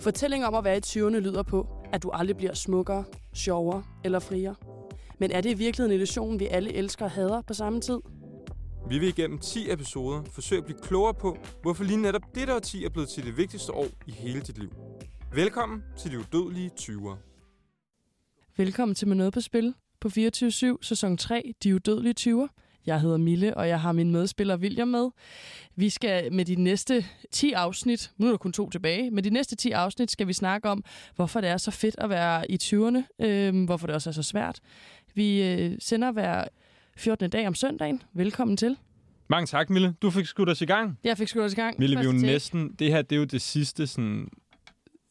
Fortælling om at være i 20'erne lyder på, at du aldrig bliver smukkere, sjovere eller friere. Men er det i virkeligheden en illusion, vi alle elsker og hader på samme tid? Vi vil igennem 10 episoder forsøge at blive klogere på, hvorfor lige netop dette årti er blevet til det vigtigste år i hele dit liv. Velkommen til de udødelige 20'ere. Velkommen til Med Noget på Spil på 24-7, sæson 3, De Udødelige 20'er. Jeg hedder Mille, og jeg har min medspiller William med. Vi skal med de næste 10 afsnit, nu er der kun to tilbage, men de næste 10 afsnit skal vi snakke om, hvorfor det er så fedt at være i 20'erne, øh, hvorfor det også er så svært. Vi øh, sender hver 14. dag om søndagen. Velkommen til. Mange tak, Mille. Du fik skudt os i gang. Jeg fik skudt os i gang. Mille, vi er jo næsten... Det her, det er jo det sidste sådan,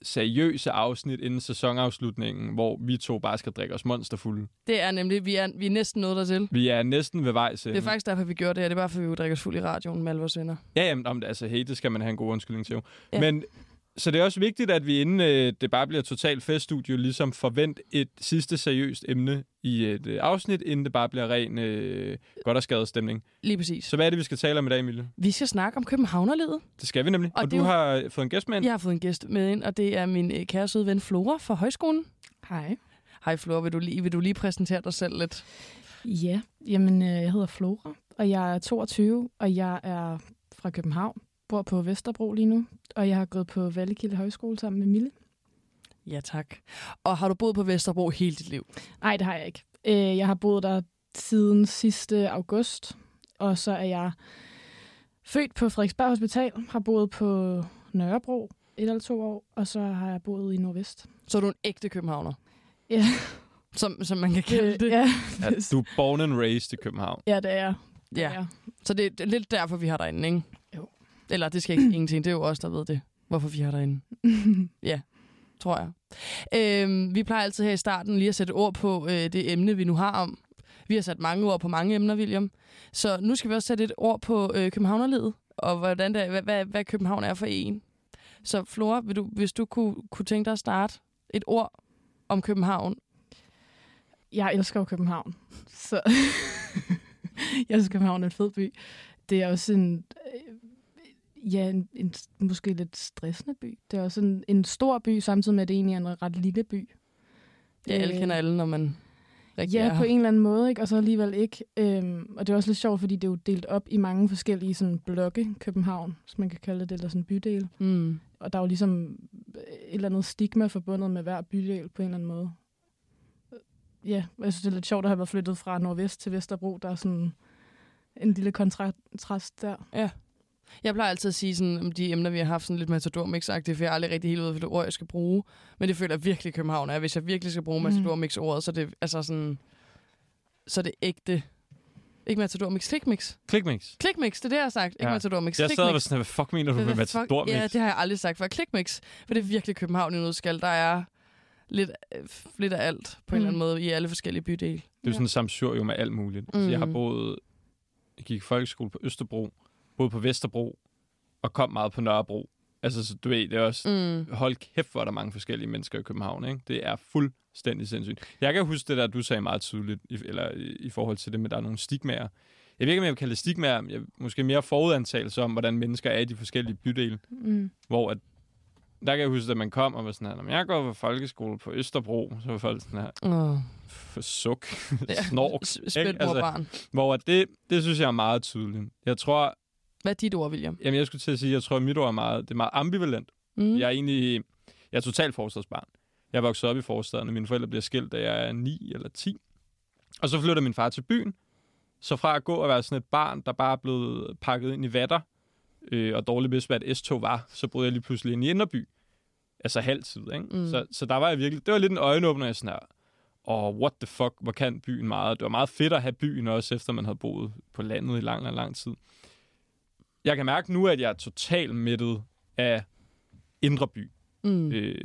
seriøse afsnit inden sæsonafslutningen, hvor vi to bare skal drikke os monsterfulde. Det er nemlig, vi er, vi er næsten nået dertil. Vi er næsten ved vejs Det er faktisk derfor, vi gjorde det her. Det er bare, fordi vi drikker os fuld i radioen med alle vores venner. Ja, jamen, om, altså, hey, det skal man have en god undskyldning til. jo. Ja. Men så det er også vigtigt, at vi inden øh, det bare bliver totalt feststudio, ligesom forvent et sidste seriøst emne i et øh, afsnit, inden det bare bliver ren øh, godt og skadet stemning. Lige præcis. Så hvad er det, vi skal tale om i dag, Emilie? Vi skal snakke om Københavnerlivet. Det skal vi nemlig. Og Og, du jo- har fået en gæst med ind. Jeg har fået en gæst med ind, og det er min øh, kære søde ven Flora fra Højskolen. Hej. Hej Flora, vil du lige, vil du lige præsentere dig selv lidt? Ja, jamen øh, jeg hedder Flora, og jeg er 22, og jeg er fra København. Bor på Vesterbro lige nu, og jeg har gået på Vallekilde Højskole sammen med Mille. Ja, tak. Og har du boet på Vesterbro hele dit liv? Nej, det har jeg ikke. Øh, jeg har boet der siden sidste august, og så er jeg født på Frederiksberg Hospital, har boet på Nørrebro et eller to år, og så har jeg boet i Nordvest. Så er du en ægte københavner, Ja, som, som man kan kalde det. ja, Ja, du er born and raised i København. ja det er jeg. Ja. Så det er lidt derfor, vi har derinde, ikke? Eller det skal ikke ingenting, det er jo os, der ved det, hvorfor vi har derinde. tror jeg. Øhm, vi plejer altid her i starten lige at sætte ord på øh, det emne, vi nu har om. Vi har sat mange ord på mange emner, William. Så nu skal vi også sætte et ord på øh, Københavnerlivet, og hvordan det, er- hvad, hvad, hvad København er for en. Så Flora, vil du, hvis du kunne, kunne tænke dig at starte et ord om København. jeg elsker jo København. Så jeg synes, København er en fed by. Det er også en, øh, ja, en, en måske lidt stressende by. Det er også en, en stor by, samtidig med, at det egentlig er en ret lille by. Ja, alle Øh, kender alle, når man rigtig er Ja, her. på en eller anden måde, ikke? og så alligevel ikke. Øhm, og det er også lidt sjovt, fordi det er jo delt op i mange forskellige sådan, blokke, København, som man kan kalde det, eller sådan bydel. Mm. Og der er jo ligesom et eller andet stigma forbundet med hver bydel på en eller anden måde. Ja, og jeg synes, det er lidt sjovt at have været flyttet fra Nordvest til Vesterbro. Der er sådan en lille kontrast der. Jeg plejer altid at sige sådan, om de emner, vi har haft sådan lidt matador mix for jeg er aldrig rigtig helt ud af, hvilket ord jeg skal bruge. Men det føler jeg virkelig København er. Hvis jeg virkelig skal bruge Mm. matador mix ordet så er det altså sådan, så er det ægte. Ikke matador mix, klikmix. Klikmix. Klikmix, det er det, jeg har sagt. Ikke Ja. matador mix, Jeg sad og var sådan, hvad fuck mener du med Matador Mix? Ja, det har jeg aldrig sagt før. Klikmix. For det er virkelig København i nødskal. Der er lidt, øh, lidt af alt på en eller anden Mm. måde i alle forskellige bydele. Det er jo sådan en samsurium med alt muligt. Mm. Altså, jeg har Mhm. boet... Jeg gik i folkeskole på Østerbro, boede på Vesterbro, og kom meget på Nørrebro. Altså, så du ved, det er også... Mm. Hold kæft, hvor er der mange forskellige mennesker i København, ikke? Det er fuldstændig sindssygt. Jeg kan huske det der, du sagde meget tydeligt, i, eller i, forhold til det med, at der er nogle stigmaer. Jeg ved ikke, om jeg vil kalde det stigmaer, jeg, måske mere forudantagelse om, hvordan mennesker er i de forskellige bydele, Mm. hvor at, der kan jeg huske, at man kom og var sådan her, "Nå, men jeg går på folkeskole på Østerbro, så var folk sådan her, Oh. for suk, Ja. snork. Spændt? Altså- barn. Hvor at det, det synes jeg er meget tydeligt. Jeg tror, Hvad er dit ord, William? jamen jeg skulle til at sige, jeg tror, at mit ord er meget, det er meget ambivalent. Mm. Jeg er egentlig, jeg er totalt forstadsbarn. Jeg vokset op i forstaden, og mine forældre bliver skilt, da jeg er 9 eller 10. Og så flytter min far til byen. Så fra at gå og være sådan et barn, der bare er blevet pakket ind i vatter, øh, og dårligt vidste, hvad et S-tog var, så boede jeg lige pludselig ind i Inderby. Altså halvtid, ikke? Mm. Så, så der var jeg virkelig, det var lidt en øjenåbner, jeg sådan her, og what the fuck, hvor kan byen meget? Det var meget fedt at have byen også, efter man havde boet på landet i lang, lang, lang tid. Jeg kan mærke nu, at jeg er totalt mættet af Indre By. Mm. Øh,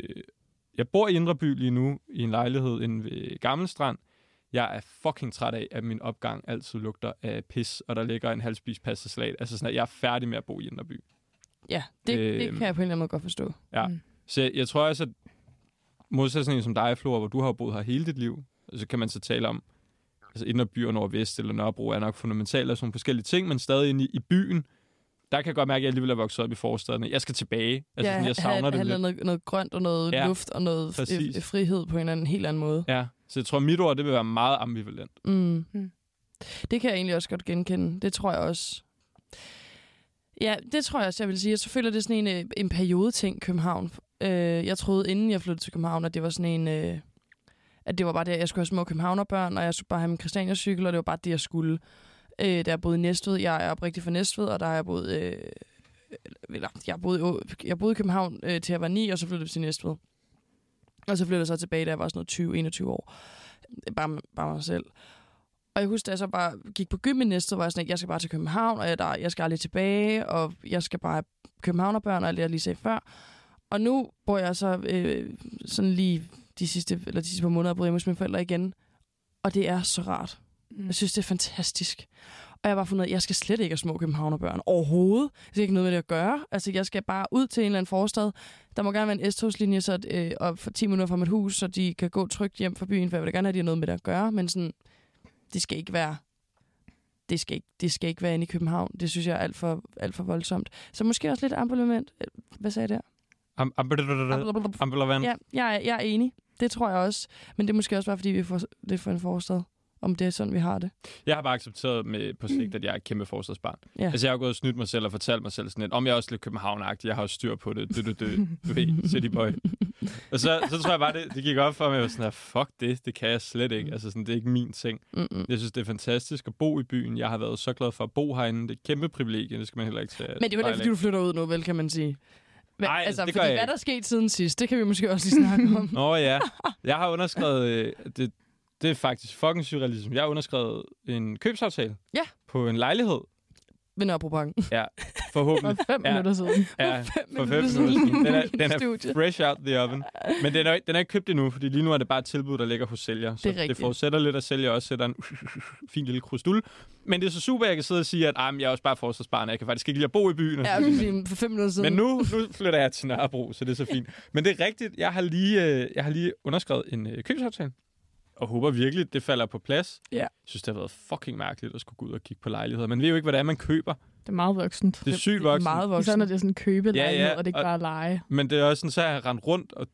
jeg bor i Indre By lige nu, i en lejlighed inde ved Gammelstrand. Jeg er fucking træt af, at min opgang altid lugter af pis, og der ligger en halvspist pastasalat. Altså sådan, at jeg er færdig med at bo i Indre By. Ja, det, det Øhm. kan jeg på en eller anden måde godt forstå. Ja. Mm. Så jeg, jeg tror også, at modsat sådan en som dig, Flora, hvor du har boet her hele dit liv, så kan man så tale om, altså Indre By og Nordvest eller Nørrebro er nok fundamentalt og sådan nogle forskellige ting, men stadig inde i, i byen der kan jeg godt mærke, at jeg alligevel er vokset op i forstederne. Jeg skal tilbage. Altså, ja, sådan, jeg savner have, det have lidt. noget, noget grønt og noget Ja, luft og noget præcis. f- frihed på en eller anden, helt anden måde. Ja, så jeg tror, mit ord, det vil være meget ambivalent. Mm. Mm. Det kan jeg egentlig også godt genkende. Det tror jeg også. Ja, det tror jeg også, jeg vil sige. Jeg så føler, det er sådan en, øh, en periodeting, København. Øh, jeg troede, inden jeg flyttede til København, at det var sådan en... Øh, at det var bare det, at jeg skulle have små københavnerbørn, og jeg skulle bare have min Christiania-cykel, og det var bare det, jeg skulle. Øh, da jeg boede i Næstved, jeg er oprigtig fra Næstved, og der har jeg boet... Øh, eller, jeg boede, jeg boede i København øh, til jeg var 9, og så flyttede jeg til Næstved. Og så flyttede jeg så tilbage, da jeg var sådan noget 20-21 år. Bare, bare mig selv. Og jeg husker, da jeg så bare gik på gym i næste, var jeg sådan, at jeg skal bare til København, og jeg, der, jeg skal aldrig tilbage, og jeg skal bare have københavnerbørn, og alt det, jeg lige sagde før. Og nu bor jeg så øh, sådan lige de sidste, eller de sidste par måneder, på hjemme hos mine forældre igen. Og det er så rart. Mm. Jeg synes, det er fantastisk. Og jeg har bare fundet at jeg skal slet ikke have små københavnerbørn. Overhovedet. Det er ikke noget med det at gøre. Altså, jeg skal bare ud til en eller anden forstad. Der må gerne være en S-togslinje, så, øh, og for 10 minutter fra mit hus, så de kan gå trygt hjem fra byen, for jeg vil da gerne have, at de har noget med det at gøre. Men sådan, det skal ikke være det skal ikke, det skal ikke være inde i København. Det synes jeg er alt for, alt for voldsomt. Så måske også lidt ambivalent. Hvad sagde jeg der? Am- ambivalent. Ambivalent. Ja, jeg er, jeg er enig. Det tror jeg også. Men det er måske også bare, fordi vi får lidt for en forstad. Om det er sådan, vi har det. Jeg har bare accepteret med, på sigt, at jeg er et kæmpe forstadsbarn. Ja. Altså, jeg har gået og snydt mig selv og fortalt mig selv sådan lidt, om jeg er også lidt københavnagtig, jeg har også styr på det. Du, du, du, du ved, city boy. Og så, så tror jeg bare, det, det gik op for mig, at jeg var sådan her, fuck det, det kan jeg slet ikke. Altså, sådan, det er ikke min ting. Mm-mm. Jeg synes, det er fantastisk at bo i byen. Jeg har været så glad for at bo herinde. Det er et kæmpe privilegie, det skal man heller ikke tage. Men det er jo ikke, fordi du flytter ud nu, vel, kan man sige. Hva, Nej, altså, det fordi jeg hvad der er sket siden sidst, det kan vi måske også lige snakke om. Nå ja, jeg har underskrevet, øh, det, det er faktisk fucking surrealism. Jeg har underskrevet en købsaftale Ja. på en lejlighed. Ved Nørrebroparken. Ja, forhåbentlig. For fem Ja. minutter siden. Ja, for fem minutter minutter siden. Den er, den er fresh out the oven. Men den er, den er ikke købt endnu, fordi lige nu er det bare et tilbud, der ligger hos sælger. Så Det er det forudsætter lidt, at sælger også sætter en fin lille krustul. Men det er så super, at jeg kan sidde og sige, at ah, men jeg er også bare forsvarsbarn, jeg kan faktisk ikke lide at bo i byen. Ja, sige, for fem minutter siden. Men nu, nu flytter jeg til Nørrebro, så det er så fint. Men det er rigtigt, jeg har lige, øh, jeg har lige underskrevet en øh, købsaftale. Og håber virkelig, det falder på plads. Ja. Jeg synes, det har været fucking mærkeligt at skulle gå ud og kigge på lejligheder. Man ved jo ikke, hvad det er, man køber. Det er meget voksent. Det er sygt det er voksen. meget Især voksen. når det er sådan købelejlighed, Ja, ja, og det ikke og- bare er leje. Men det er også sådan, så har jeg rendt rundt, og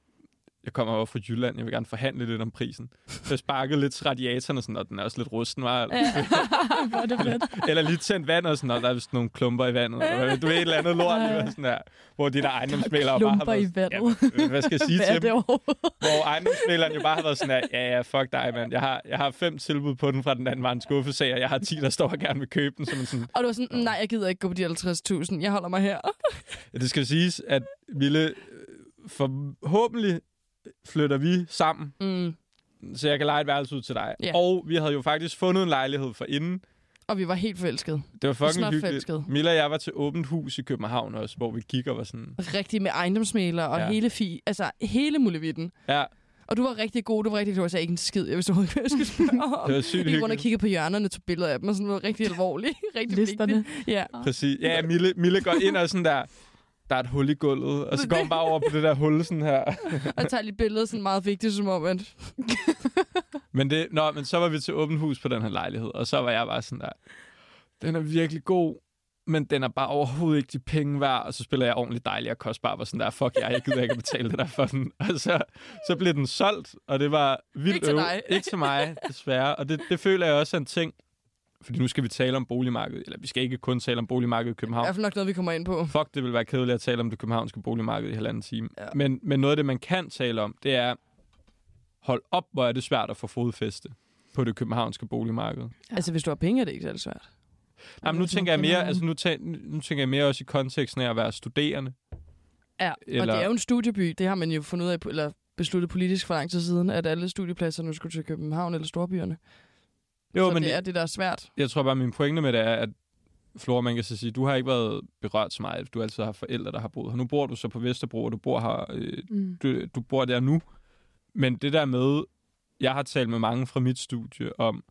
jeg kommer over fra Jylland. Jeg vil gerne forhandle lidt om prisen. Så jeg sparkede lidt radiatoren, og, sådan, og den er også lidt rusten. Var. Hvor er det fedt. Eller lige tændt vand, og sådan, og der er vist nogle klumper i vandet. Eller, du ved, et eller andet lort, var sådan der, hvor de der ejendomsmælere bare har Klumper i været... vandet. Ja, hvad skal jeg sige til dem? hvor ejendomsmæleren jo bare har været sådan her, ja, ja, fuck dig, mand. Jeg har, jeg har fem tilbud på den fra den anden var en skuffesag, og jeg har 10, der står og gerne vil købe den. Så man sådan, Og du var sådan, nej, jeg gider ikke gå på de 50.000. Jeg holder mig her. ja, det skal siges, at Ville, øh, forhåbentlig flytter vi sammen, Mm. så jeg kan lege et værelse ud til dig. Ja. Og vi havde jo faktisk fundet en lejlighed for inden. Og vi var helt forelskede. Det var fucking hyggeligt. forelskede. Milla og jeg var til åbent hus i København også, hvor vi gik og var sådan... Rigtig med ejendomsmæler og Ja. hele fi, altså hele muligheden. Ja, Og du var rigtig god, du var rigtig god. Jeg sagde ikke en skid, jeg vidste overhovedet hvad jeg skulle spørge om. det var sygt Jeg gik rundt og hyggeligt. kiggede på hjørnerne, tog billeder af dem, og sådan noget rigtig alvorligt. rigtig Listerne. vigtigt. Ja. Præcis. Ja, Mille, Mille går ind og sådan der... Der er et hul i gulvet, og så går hun bare over på det der hul sådan her. Og jeg tager lige billeder, sådan meget vigtigt, som om, at Men, det, nå, men så var vi til åbent hus på den her lejlighed, og så var jeg bare sådan der, den er virkelig god, men den er bare overhovedet ikke de penge værd, og så spiller jeg ordentligt dejlig og kostbar, og sådan der, fuck jeg, jeg gider ikke at betale det der for den. Og så, så blev den solgt, og det var vildt Ikke til dig. Ikke til mig, desværre. Og det, det føler jeg også er en ting, fordi nu skal vi tale om boligmarkedet, eller vi skal ikke kun tale om boligmarkedet i i København. hvert fald nok noget, vi kommer ind på. Fuck, det vil være kedeligt at tale om det københavnske boligmarked i halvanden time. Ja. Men, men noget af det, man kan tale om, det er, hold op, hvor er det svært at få fodfæste på det københavnske boligmarked. Ja. Altså, hvis du har penge, er det ikke særlig svært. Jamen, nu hvis man tænker jeg mere, altså nu, tæ, nu tænker jeg mere også i konteksten af at være studerende. Ja, Eller- og det er jo en studieby. Det har man jo fundet ud af, eller besluttet politisk for lang tid siden, at alle studiepladser nu skulle til København eller storbyerne. Jo, så men det er det, der er svært. jeg tror bare, min pointe med det er, at Flora, man kan så sige, du har ikke været berørt så meget. Du har altid haft forældre, der har boet her. Nu bor du så på Vesterbro, og du bor her, øh, Mm. du, du bor der nu. Men det der med, jeg har talt med mange fra mit studie om,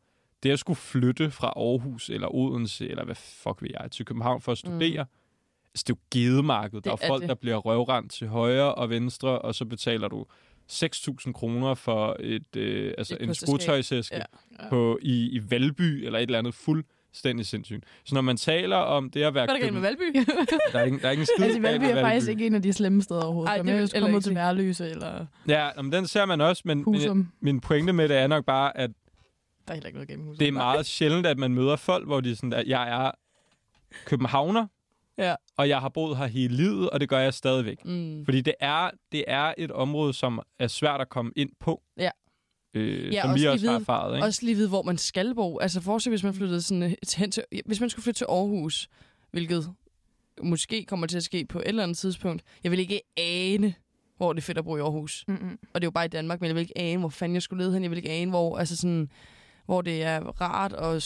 det at skulle flytte fra Aarhus eller Odense, eller hvad fuck ved jeg, til København for at studere, mm. altså det er jo gedemarkedet. Der er er folk, det. der bliver røvrendt til højre og venstre, og så betaler du 6.000 kroner for et, øh, altså Et en skotøjsæske Ja. ja. på, i, i Valby eller et eller andet fuldstændig sindssygt. Så når man taler om det at være... Hvad er der galt med Valby? Der er ikke, der er ikke en skid Altså, Valby er faktisk ikke en af de slemme steder overhovedet. Ej, det er heller kommet til sige. Værløse eller Ja, men den ser man også, men, Husum. min pointe med det er nok bare, at Der er heller ikke noget gennem Husum. det er meget sjældent, at man møder folk, hvor de sådan, at jeg er københavner, Ja. Og jeg har boet her hele livet, og det gør jeg stadigvæk. Mm. Fordi det er, det er et område, som er svært at komme ind på. Ja. Øh, Ja, som også vi lige også har vide- erfaret. Ikke? Også lige vide, hvor man skal bo. Altså forestil, hvis man flyttede sådan øh, hen til, hvis man skulle flytte til Aarhus, hvilket måske kommer til at ske på et eller andet tidspunkt. Jeg vil ikke ane, hvor det er fedt at bo i Aarhus. Mm-mm. Og det er jo bare i Danmark, men jeg vil ikke ane, hvor fanden jeg skulle lede hen. Jeg vil ikke ane, hvor, altså sådan, hvor det er rart og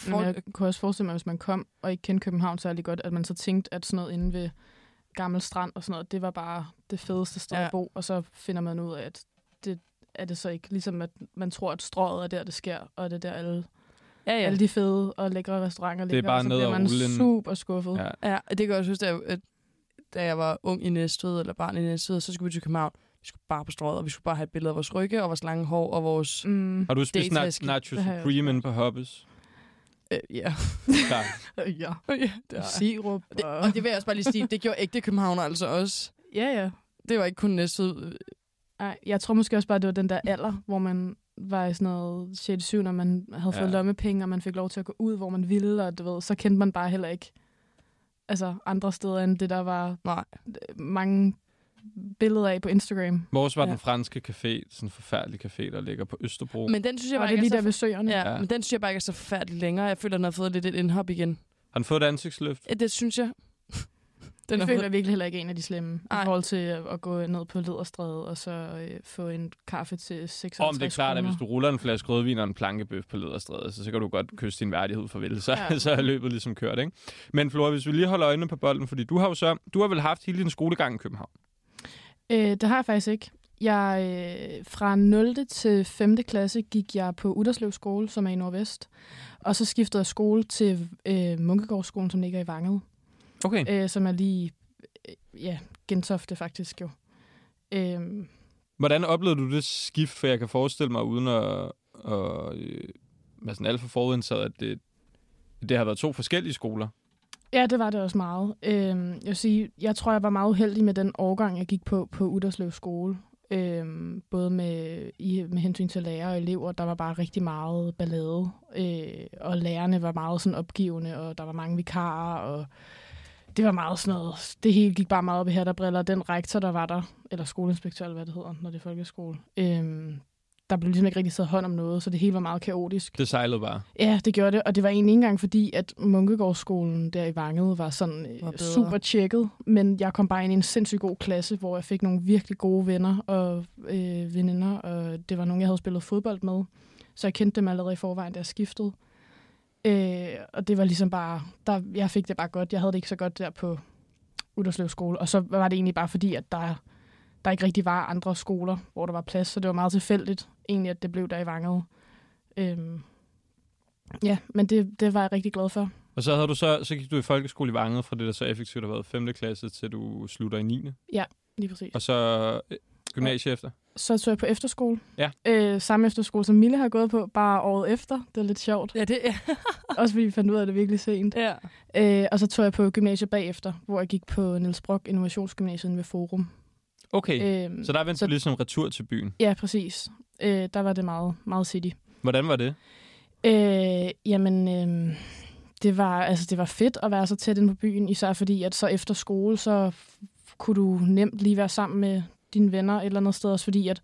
sk- Men jeg kunne også forestille mig, hvis man kom og ikke kendte København særlig godt, at man så tænkte, at sådan noget inde ved Gammel Strand og sådan noget, det var bare det fedeste sted Ja. at bo. Og så finder man ud af, at det er det så ikke. Ligesom at man tror, at strået er der, det sker, og det er der alle, ja, ja. alle de fede og lækre restauranter ligger. bare og så bliver man rullen. super skuffet. Ja. Ja, det kan jeg også huske, jeg, at- da jeg var ung i Næstved, eller barn i Næstved, så skulle vi til København. Vi skulle bare på strøget, og vi skulle bare have et billede af vores rygge, og vores lange hår, og vores... Mm. Har du spist Dataske. na- Nacho Det har jeg Supreme inde på Hobbes? Øh, ja. Klar. ja. ja, det var, Sirup. det, Og... og det vil jeg også bare lige sige, det gjorde ægte københavner altså også. Ja, ja. Det var ikke kun Næstved. Ej, jeg tror måske også bare, det var den der alder, hvor man var i sådan noget 6. 7. når man havde fået Ja. lommepenge, og man fik lov til at gå ud, hvor man ville, og du ved, så kendte man bare heller ikke altså andre steder end det, der var Nej. mange billeder af på Instagram. Vores var Ja. den franske café, sådan en forfærdelig café, der ligger på Østerbro. Men den synes jeg bare det er ikke lige er der ved søerne. Ja, Ja. men den synes jeg bare ikke er så forfærdelig længere. Jeg føler, den har fået lidt et indhop igen. Har den fået et ansigtsløft? Ja, det synes jeg. Den jeg føler jeg virkelig heller ikke en af de slemme. Ej. I forhold til at gå ned på Lederstræde og så øh, få en kaffe til 56 Om det er klart, at hvis du ruller en flaske rødvin og en plankebøf på Lederstræde, så, så kan du godt kysse din værdighed farvel. Så. Ja. så er løbet ligesom kørt, ikke? Men Flora, hvis vi lige holder øjnene på bolden, fordi du har jo så, du har vel haft hele din skolegang i København. Øh, det har jeg faktisk ikke. Jeg, øh, fra 0. til 5. klasse gik jeg på Udderslev skole, som er i Nordvest. Og så skiftede jeg skole til øh, Munkegårdsskolen, som ligger i Vanget. Okay. Øh, som er lige, øh, ja, Gentofte faktisk jo. Øh, Hvordan oplevede du det skift? For jeg kan forestille mig, uden at, at øh, være sådan alt for forudindtaget, at det, det har været to forskellige skoler ja, det var det også meget. Øhm, jeg, vil sige, jeg tror, jeg var meget uheldig med den årgang, jeg gik på på Udderslev skole. Øhm, både med, i, med hensyn til lærere og elever, der var bare rigtig meget ballade. Øh, og lærerne var meget sådan opgivende, og der var mange vikarer, og det var meget sådan noget. Det hele gik bare meget op i her, der briller. Den rektor, der var der, eller skoleinspektør, eller hvad det hedder, når det er folkeskole, øh, der blev ligesom ikke rigtig taget hånd om noget, så det hele var meget kaotisk. Det sejlede bare. Ja, det gjorde det, og det var egentlig ikke engang fordi, at Munkegårdsskolen der i Vanget var sådan Var var bedre. super tjekket, men jeg kom bare ind i en sindssygt god klasse, hvor jeg fik nogle virkelig gode venner og øh, veninder, og det var nogle, jeg havde spillet fodbold med, så jeg kendte dem allerede i forvejen, da jeg skiftede. Øh, og det var ligesom bare, der, jeg fik det bare godt. Jeg havde det ikke så godt der på Udderslev skole, og så var det egentlig bare fordi, at der, der ikke rigtig var andre skoler, hvor der var plads, så det var meget tilfældigt egentlig, at det blev der i Vanget. Øhm, Ja, men det, det var jeg rigtig glad for. Og så, havde du så, så gik du i folkeskole i Vanget, fra det der så effektivt har været 5. klasse, til du slutter i 9. Lige præcis. Og så øh, gymnasie efter. Så tog jeg på efterskole. Ja. Øh, samme efterskole, som Mille har gået på, bare året efter. Det er lidt sjovt. Ja, det er... Også fordi vi fandt ud af det virkelig sent. ja. Øh, og så tog jeg på gymnasiet bagefter, hvor jeg gik på Niels Brock Innovationsgymnasiet ved Forum. Okay, Øh, så der vendte så- du ligesom retur til byen. Ja, præcis. Øh, der var det meget, meget city. Hvordan var det? Øh, jamen, øh, det, var, altså, det var fedt at være så tæt inde på byen, især fordi, at så efter skole, så kunne du nemt lige være sammen med dine venner et eller andet sted, også fordi, at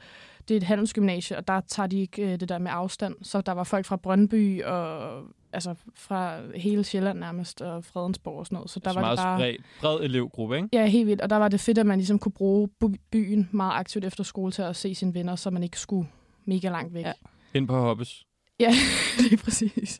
det er et handelsgymnasie, og der tager de ikke øh, det der med afstand. Så der var folk fra Brøndby og altså fra hele Sjælland nærmest, og Fredensborg og sådan noget. Så der så var meget det bare... spredt, bred elevgruppe, ikke? Ja, helt vildt. Og der var det fedt, at man ligesom kunne bruge byen meget aktivt efter skole til at se sine venner, så man ikke skulle mega langt væk. Ja. Ind på Hobbes. Ja, det er præcis.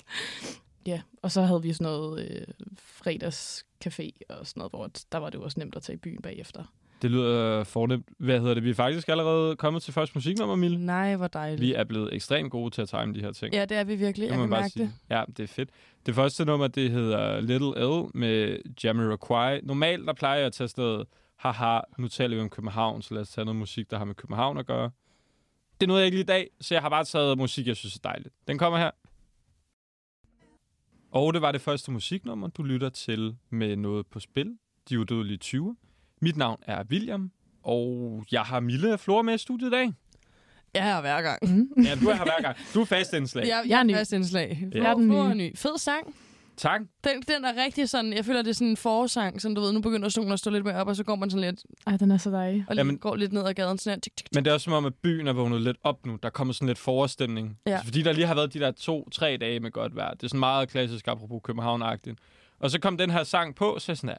Ja, og så havde vi sådan noget øh, fredagscafé og sådan noget, hvor der var det jo også nemt at tage i byen bagefter. Det lyder fornemt. Hvad hedder det? Vi er faktisk allerede kommet til første musiknummer, Mille. Nej, hvor dejligt. Vi er blevet ekstremt gode til at time de her ting. Ja, det er vi virkelig. Jeg kan man bare mærke sige. det. Ja, det er fedt. Det første nummer, det hedder Little L med Jamiroquai. Normalt, der plejer jeg at tage afsted, haha, nu taler vi om København, så lad os tage noget musik, der har med København at gøre. Det nåede jeg ikke lige i dag, så jeg har bare taget musik, jeg synes er dejligt. Den kommer her. Og det var det første musiknummer, du lytter til med noget på spil. De udødelige 20. Mit navn er William, og jeg har Mille og Flora med i studiet i dag. Jeg er her hver gang. Mm. Ja, du er her hver gang. Du er fast indslag. Jeg, Jeg er ny. fast indslag. Ja. Jeg er den nye. ny. Fed sang. Tak. Den, den er rigtig sådan, jeg føler, det er sådan en forårssang, sådan du ved, nu begynder solen at stå lidt mere op, og så går man sådan lidt, Ej, den er så dejlig. og lige, Jamen- går lidt ned ad gaden, sådan her, tik, tik, tik. Men det er også som om, at byen er vågnet lidt op nu. Der kommer sådan lidt forårsstemning. Ja. Altså, fordi der lige har været de der to-tre dage med godt vejr. Det er sådan meget klassisk, apropos København-agtigt. Og så kom den her sang på, så jeg sådan her,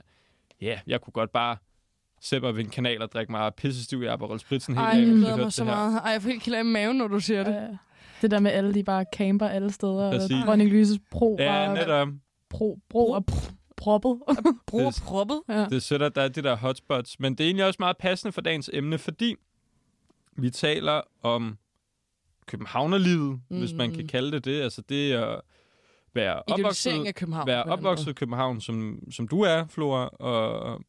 ja, yeah, jeg kunne godt bare sætte mig ved en kanal og drikke mig pissestiv i Aperol Spritzen hele Ej, dagen. jeg hvis glæder mig så meget. Ej, jeg får helt kilder i maven, når du siger det. Ja. Det der med alle, de bare camper alle steder. Præcis. Og Dronning Lyses bro, Ja, bare netop. Bro, bro og pr- proppet. Bror Det- proppet. ja. Det sætter der er de der hotspots. Men det er egentlig også meget passende for dagens emne, fordi vi taler om Københavnerlivet, mm. hvis man Mm. kan kalde det det. Altså det er at være opvokset, af København. være opvokset i København, som, som du er, Flora, og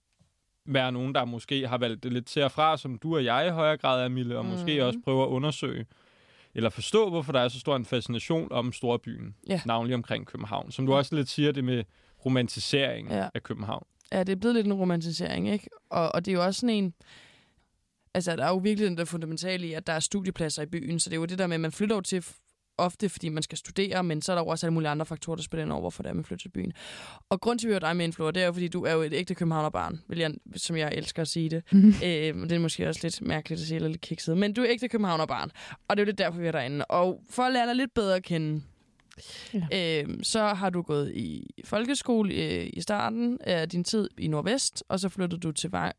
være nogen, der måske har valgt det lidt til og fra, som du og jeg i højere grad er, Mille, og mm. måske også prøve at undersøge, eller forstå, hvorfor der er så stor en fascination om storbyen, Ja. navnlig omkring København. Som du også lidt siger, det med romantisering Ja. af København. Ja, det er blevet lidt en romantisering, ikke? Og, og det er jo også sådan en... Altså, der er jo virkelig den der fundamentale i, at der er studiepladser i byen, så det er jo det der med, at man flytter jo til ofte, fordi man skal studere, men så er der jo også alle mulige andre faktorer, der spiller ind over, hvorfor det er, man flytter til byen. Og grund til, at vi har dig med Flora, det er jo, fordi du er jo et ægte københavnerbarn, vil jeg, som jeg elsker at sige det. Mhm. Øh, det er måske også lidt mærkeligt at sige, eller lidt kikset, men du er ægte københavnerbarn, og det er jo lidt derfor, vi er derinde. Og for at lære dig lidt bedre at kende, Ja. øh, så har du gået i folkeskole øh, i starten af din tid i Nordvest, og så flyttede du til Vang-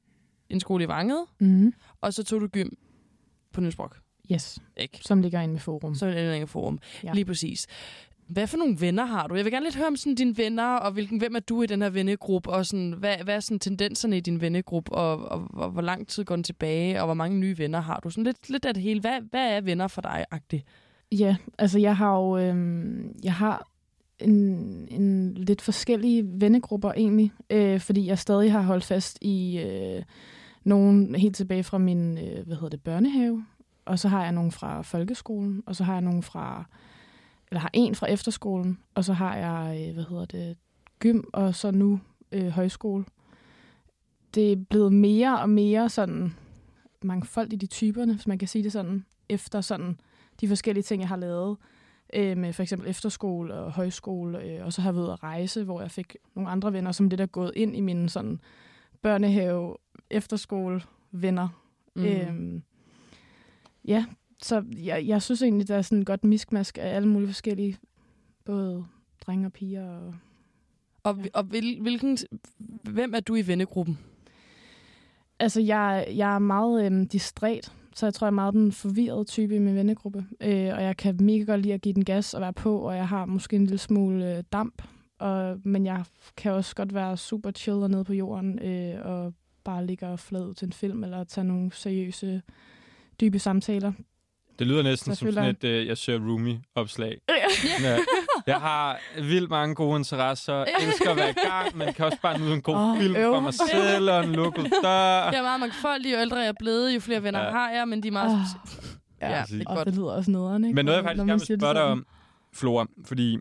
en skole i Vanget, Mm. og så tog du gym på Nielsbrok. Yes, Ikke? som ligger inde med forum. Så er det en forum. Ja. Lige præcis. Hvad for nogle venner har du? Jeg vil gerne lidt høre om sådan, dine venner, og hvilken, hvem er du i den her vennegruppe, og sådan, hvad, hvad er sådan tendenserne i din vennegruppe, og, og, og, hvor lang tid går den tilbage, og hvor mange nye venner har du? Sådan lidt, lidt af det hele. Hvad, hvad er venner for dig, agtigt? Ja, altså jeg har jo øhm, jeg har en, en lidt forskellige vennegrupper egentlig, øh, fordi jeg stadig har holdt fast i øh, nogen helt tilbage fra min øh, hvad hedder det, børnehave, og så har jeg nogen fra folkeskolen, og så har jeg nogen fra eller har en fra efterskolen, og så har jeg øh, hvad hedder det, gym og så nu øh, højskole. Det er blevet mere og mere sådan mangfoldigt i de typerne, hvis man kan sige det sådan, efter sådan de forskellige ting, jeg har lavet øh, med for eksempel efterskole og højskole, øh, og så har jeg været at rejse, hvor jeg fik nogle andre venner, som lidt er gået ind i mine sådan børnehave, efterskole, venner. Mm. Øhm, ja, så jeg, jeg synes egentlig, der er sådan et godt miskmask af alle mulige forskellige, både drenge og piger. Og, Og, og hvil, hvilken, hvem er du i vennegruppen? altså, jeg, jeg er meget øhm, distræt, så jeg tror, jeg er meget den forvirrede type i min vennegruppe. Øh, og jeg kan mega godt lide at give den gas og være på, og jeg har måske en lille smule øh, damp. Og, men jeg kan også godt være super chill og nede på jorden, øh, og bare ligge og flade ud til en film, eller tage nogle seriøse, dybe samtaler. Det lyder næsten Så som sådan et, øh, jeg søger roomie-opslag. Ja. Jeg har vildt mange gode interesser, elsker at være i gang, men kan også bare nyde en god Åh, film øv. for mig selv og en lukket dør. Jeg er meget mangfoldig, jo ældre jeg er blevet, jo flere venner Ja. ja. har jeg, men de er meget... Ah. ja, Ja, ja det er Og godt. det lyder også nederen, ikke? Men noget, jeg faktisk gerne vil spørge dig om, Flora, fordi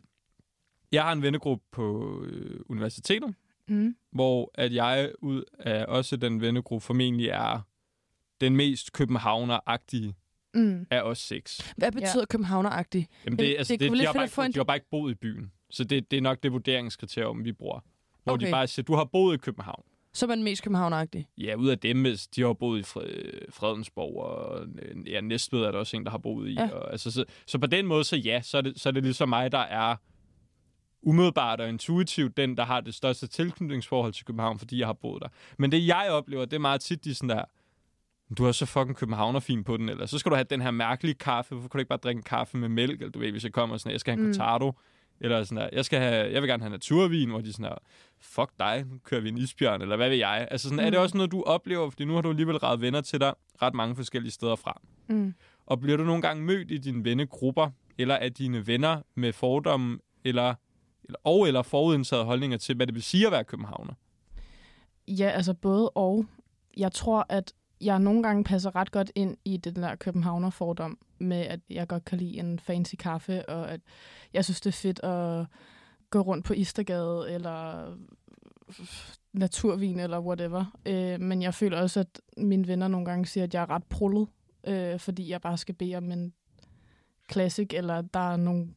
jeg har en vennegruppe på øh, universitetet, Mm. hvor at jeg ud af også den vennegruppe formentlig er den mest københavner-agtige Mm. af os seks. Hvad betyder ja. københavneragtig? Jamen Det- det, altså, det det, kunne de, har bare ikke, en- de har bare ikke boet i byen. Så det, det er nok det vurderingskriterium, vi bruger. Hvor okay. de bare siger, du har boet i København. Så er man mest københavneragtig. Ja, ud af dem, hvis de har boet i Fre- Fredensborg, og øh, ja, Næstved er der også en, der har boet i. Ja. Og, altså, så, så på den måde, så ja, så er, det, så er det ligesom mig, der er umiddelbart og intuitivt den, der har det største tilknytningsforhold til København, fordi jeg har boet der. Men det, jeg oplever, det er meget tit, de sådan der, du har så fucking københavnerfin på den, eller så skal du have den her mærkelige kaffe, hvorfor kan du ikke bare drikke kaffe med mælk, eller du ved, hvis jeg kommer sådan jeg skal have en Mm. cortado, eller sådan der, jeg, skal have, jeg vil gerne have naturvin, hvor de sådan her, fuck dig, nu kører vi en isbjørn, eller hvad ved jeg. Altså sådan, mm. er det Mm. også noget, du oplever, fordi nu har du alligevel ret venner til dig ret mange forskellige steder fra. Mm. Og bliver du nogle gange mødt i dine vennegrupper, eller af dine venner med fordomme, eller, eller, og eller forudindtaget holdninger til, hvad det vil sige at være københavner? Ja, altså både og. Jeg tror, at jeg nogle gange passer ret godt ind i den der københavner fordom med, at jeg godt kan lide en fancy kaffe, og at jeg synes, det er fedt at gå rundt på Istergade, eller naturvin, eller whatever. Øh, men jeg føler også, at mine venner nogle gange siger, at jeg er ret prullet, øh, fordi jeg bare skal bede om en classic, eller der er nogle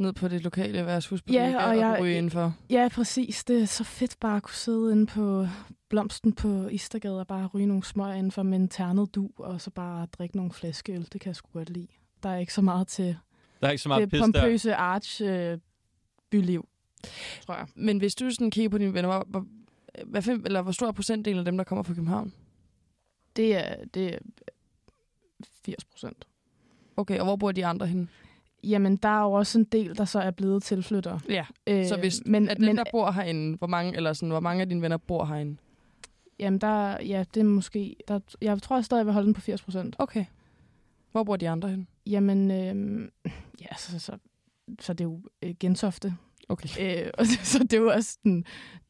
ned på det lokale værtshus på Ja, Vega og jeg- ryge indenfor. Ja, præcis. Det er så fedt bare at kunne sidde inde på blomsten på Istergade og bare ryge nogle smøger indenfor med en ternet du, og så bare drikke nogle flaskeøl. Det kan jeg sgu godt lide. Der er ikke så meget til Der er ikke så meget det pis der. pompøse arch øh, byliv, tror jeg. Men hvis du sådan kigger på dine venner, hvor, hvor, hvad fem, eller hvor stor procentdel af dem, der kommer fra København? Det er, det er 80 procent. Okay, og hvor bor de andre henne? Jamen, der er jo også en del, der så er blevet tilflyttere. Ja, Øh, så hvis men, at dem, men, der bor herinde, hvor mange, eller sådan, hvor mange af dine venner bor herinde? jamen, der, ja, det er måske... Der, jeg tror, jeg stadig vil holde den på 80 procent. Okay. Hvor bor de andre henne? Jamen, øh, ja, så, så, så det er jo øh, Gentofte. Okay. Øh, og så, så det er jo også den,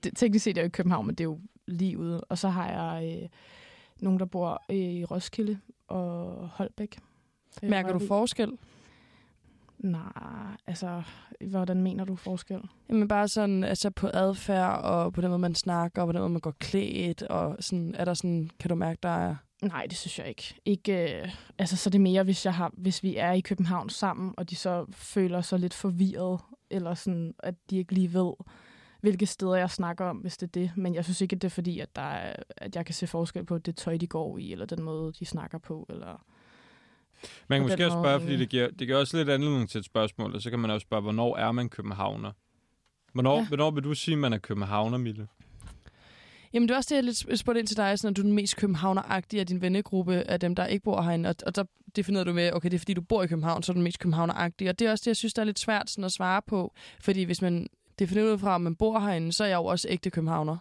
det, teknisk set er jeg jo i København, men det er jo lige ude. Og så har jeg øh, nogen, der bor øh, i Roskilde og Holbæk. Øh, Mærker du forskel? Nej, altså, hvordan mener du forskel? Jamen bare sådan, altså på adfærd, og på den måde, man snakker, og på den måde, man går klædt, og sådan, er der sådan, kan du mærke, der er... Nej, det synes jeg ikke. ikke øh, altså, så er det mere, hvis, jeg har, hvis vi er i København sammen, og de så føler sig lidt forvirret, eller sådan, at de ikke lige ved, hvilke steder jeg snakker om, hvis det er det. Men jeg synes ikke, at det er fordi, at, der er, at jeg kan se forskel på det tøj, de går i, eller den måde, de snakker på. Eller... Man kan måske også måde, spørge, fordi det giver, det giver også lidt anledning til et spørgsmål, og så kan man også spørge, hvornår er man københavner? Hvornår, ja. Hvornår vil du sige, at man er københavner, Mille? Jamen, det var også det, jeg lidt spurgte ind til dig, sådan, at du er den mest københavneragtige af din vennegruppe, af dem, der ikke bor herinde. Og, og så definerede du med, okay, det er fordi, du bor i København, så er du den mest københavneragtige. Og det er også det, jeg synes, der er lidt svært sådan, at svare på. Fordi hvis man definerer ud fra, om man bor herinde, så er jeg jo også ægte københavner.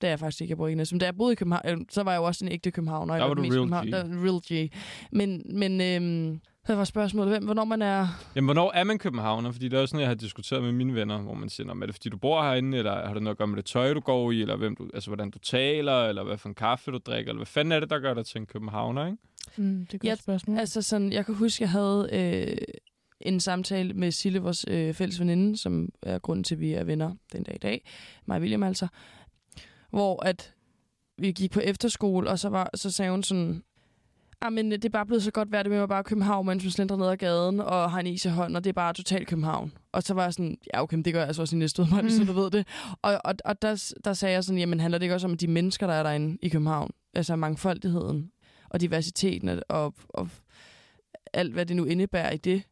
Det er jeg faktisk ikke, jeg bor i Næsum. Da jeg boede i København, øh, så var jeg jo også en ægte københavner. Der var du real københavn- G. Der, real G. Men, men øhm, hvad var spørgsmålet? Hvem, hvornår man er... Jamen, hvornår er man københavner? Fordi det er også sådan, jeg har diskuteret med mine venner, hvor man siger, "Nå, men er det fordi, du bor herinde, eller har det noget at gøre med det tøj, du går i, eller hvem du, altså, hvordan du taler, eller hvad for en kaffe du drikker, eller hvad fanden er det, der gør dig til en københavner, ikke? Mm, det er et Ja, godt spørgsmål. Altså sådan, jeg kan huske, jeg havde øh, en samtale med Sille, vores øh, fælles veninde, som er grunden til, at vi er venner den dag i dag. Mig og William altså. Hvor at vi gik på efterskole, og så, var, så sagde hun sådan, ah, men det er bare blevet så godt vejr, det med at bare København, mens man slender ned ad gaden og har en is i hånden, og det er bare totalt København. Og så var jeg sådan, ja okay, men det gør jeg altså også i næste ud, mm. så Mm. du ved det. Og, og, og der, der sagde jeg sådan, jamen handler det ikke også om de mennesker, der er derinde i København? Altså mangfoldigheden og diversiteten og, og alt, hvad det nu indebærer i det.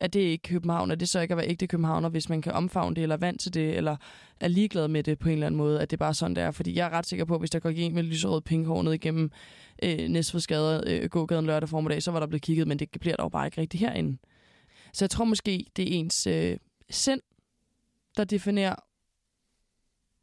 Er det ikke København? Er det så ikke at være ægte københavner, hvis man kan omfavne det, eller er vant til det, eller er ligeglad med det på en eller anden måde, at det er bare sådan, det er? Fordi jeg er ret sikker på, at hvis der går en med lyserød pinkhår ned igennem øh, Næstforskader, øh, gågaden lørdag formiddag, så var der blevet kigget, men det bliver der jo bare ikke rigtigt herinde. Så jeg tror måske, det er ens øh, sind, der definerer,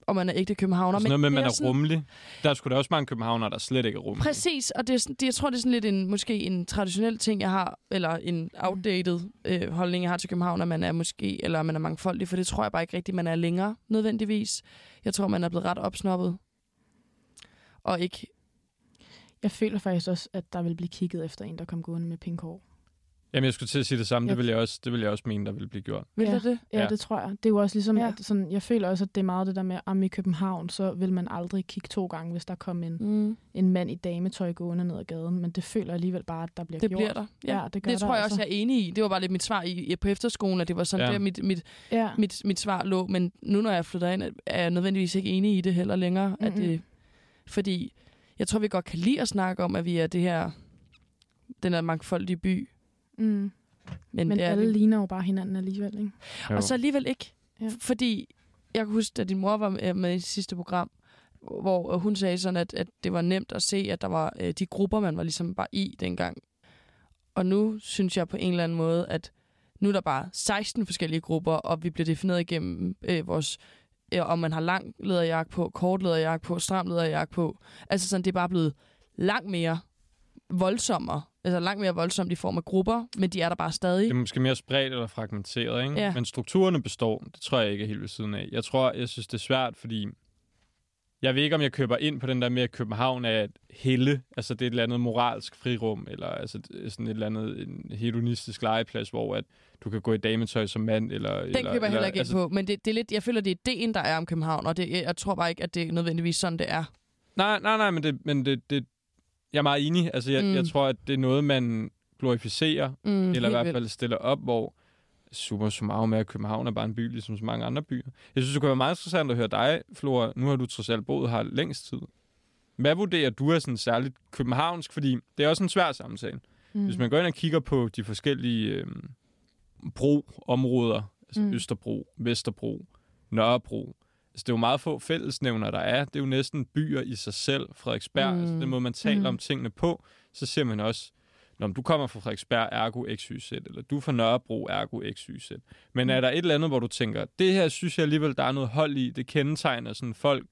om man er ægte københavner. Sådan noget med, at det man er sådan- rummelig. Der er sgu da også mange københavner, der slet ikke er rummelige. Præcis, og det er, sådan- det, jeg tror, det er sådan lidt en, måske en traditionel ting, jeg har, eller en outdated øh, holdning, jeg har til København, at man er måske, eller man er mangfoldig, for det tror jeg bare ikke rigtigt, man er længere, nødvendigvis. Jeg tror, man er blevet ret opsnoppet. Og ikke... Jeg føler faktisk også, at der vil blive kigget efter en, der kom gående med pink hår. Jamen, jeg skulle til at sige det samme. Det vil jeg også, det vil jeg også mene, der vil blive gjort. Vil Ja. det? Ja, Ja. det tror jeg. Det er jo også ligesom, Ja. at sådan, jeg føler også, at det er meget det der med, at i København, så vil man aldrig kigge to gange, hvis der kom en, Mm. en mand i dametøj gående ned ad gaden. Men det føler alligevel bare, at der bliver Det gjort. bliver der. Ja, Ja, det gør det der tror jeg altså. også, jeg er enig i. Det var bare lidt mit svar i, på efterskolen, at det var sådan, Ja. der mit, mit, Ja. mit, mit svar lå. Men nu, når jeg flytter ind, er jeg nødvendigvis ikke enig i det heller længere. Mm-hmm. At det, fordi jeg tror, vi godt kan lide at snakke om, at vi er det her, den her mangfoldige by. Mm. Men, Men det alle vi. ligner jo bare hinanden alligevel, ikke? Jo. Og så alligevel ikke. Ja. Fordi jeg kan huske, at din mor var med, med i det sidste program, hvor hun sagde sådan, at, at det var nemt at se, at der var øh, de grupper, man var ligesom bare i dengang. Og nu synes jeg på en eller anden måde, at nu er der bare 16 forskellige grupper, og vi bliver defineret igennem øh, vores øh, om man har lang læderjakke på, kort læderjakke på, stram læderjakke på. Altså sådan, det er bare blevet langt mere voldsommere. Altså langt mere voldsomt i form af grupper, men de er der bare stadig. Det er måske mere spredt eller fragmenteret, ikke? Ja. Men strukturerne består. Det tror jeg ikke er helt ved siden af. Jeg tror, jeg synes, det er svært, fordi Jeg ved ikke, om jeg køber ind på den der med, at København er et helle. Altså, det er et eller andet moralsk frirum, eller altså, sådan et eller andet en hedonistisk legeplads, hvor at du kan gå i dametøj som mand, eller... Den eller, køber jeg heller eller, ikke ind på, men det, det er lidt, jeg føler, det er ideen, der er om København, og det, jeg tror bare ikke, at det er nødvendigvis sådan, det er. Nej, nej, nej, men, det, men det, det, jeg er meget enig. Altså, jeg, Mm. jeg tror, at det er noget, man glorificerer, Mm, eller i hvert fald stiller op, hvor super summarum er, at København er bare en by, ligesom så mange andre byer. Jeg synes, det kunne være meget interessant at høre dig, Flora. Nu har du trods alt boet her længst tid. Hvad vurderer du er sådan særligt københavnsk? Fordi det er også en svær samtale. Mm. Hvis man går ind og kigger på de forskellige øh, broområder, altså mm. Østerbro, Vesterbro, Nørrebro, altså det er jo meget få fællesnævner, der er. Det er jo næsten byer i sig selv. Frederiksberg, Mm. mm. altså den måde, man taler mm. om tingene på, så ser man også, når du kommer fra Frederiksberg, ergo XYZ, eller du er fra Nørrebro, ergo XYZ. Men Mm. er der et eller andet, hvor du tænker, det her synes jeg alligevel, der er noget hold i, det kendetegner sådan folk,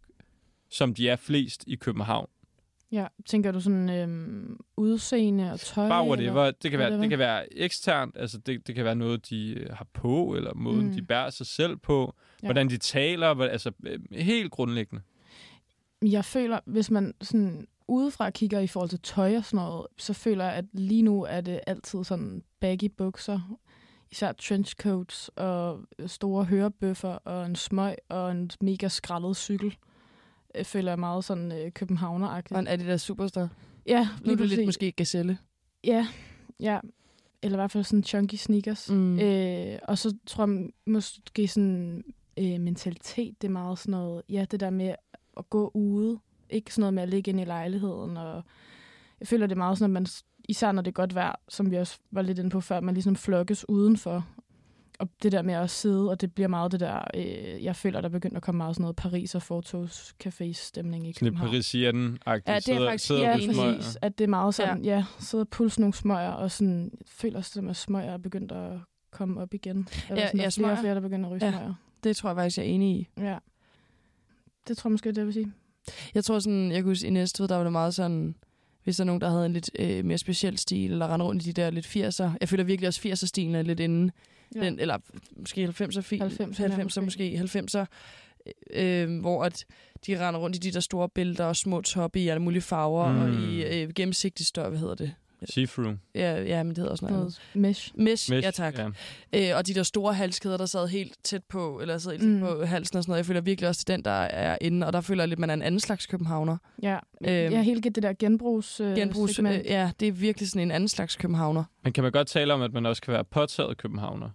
som de er flest i København. Ja, tænker du sådan øhm, udseende og tøj? Bare eller? whatever. Det kan, være, whatever. det kan være eksternt, altså det, det kan være noget, de har på, eller måden, Mm. de bærer sig selv på, Ja. hvordan de taler, altså øh, helt grundlæggende. Jeg føler, hvis man sådan udefra kigger i forhold til tøj og sådan noget, så føler jeg, at lige nu er det altid sådan baggy bukser, især trenchcoats og store hørebøffer og en smøg og en mega skrællet cykel. Jeg føler jeg meget sådan øh, københavneragtigt. Og en Adidas Superstar. Ja, Nu er det lidt måske gazelle. Ja, ja. Eller i hvert fald sådan chunky sneakers. Mm. Øh, og så tror jeg måske sådan øh, mentalitet, det er meget sådan noget, ja, det der med at gå ude. Ikke sådan noget med at ligge inde i lejligheden. Og jeg føler, det er meget sådan, at man, især når det er godt vejr, som vi også var lidt inde på før, man ligesom flokkes udenfor. Og det der med at sidde, og det bliver meget det der, øh, jeg føler, der begynder at komme meget sådan noget Paris og Fotos Café stemning i Sådan lidt København. parisian-agtigt. Ja, det er sidder, faktisk sidder ja, på smøger. præcis, at det er meget sådan, ja, ja sidde og pulse nogle smøger, og sådan, jeg føler også, at smøger er begyndt at komme op igen. Eller Ja, sådan, ja, er flere smøger. og flere, der begynder at ryge Ja. smøger. Det tror jeg faktisk, jeg er enig i. Ja. Det tror jeg måske, det jeg vil sige. Jeg tror sådan, jeg kunne huske, i Næstved, der var det meget sådan, hvis der er nogen, der havde en lidt øh, mere speciel stil, eller render rundt i de der lidt 80'er. Jeg føler virkelig også 80'er-stilen er lidt inde. Ja. Den, eller måske 90'er, fi- 90'erne 90'er måske. måske, 90'er, øh, hvor at de render rundt i de der store bælter og små toppe i alle mulige farver, mm. og i øh, gennemsigtig større, hvad hedder det? See-through. Ja, ja, men det hedder også noget andet. Noget mesh. Mesh, Mesh, ja tak. Ja. Øh, og de der store halskæder, der sad helt tæt på, eller sad helt tæt Mm. på halsen og sådan noget. Jeg føler virkelig også, er den, der er inde, og der føler jeg lidt, man er en anden slags københavner. Ja, Øhm, ja helt det der genbrugs, øh, Genbrugs, øh, ja, det er virkelig sådan en anden slags københavner. Men kan man godt tale om, at man også kan være påtaget københavner?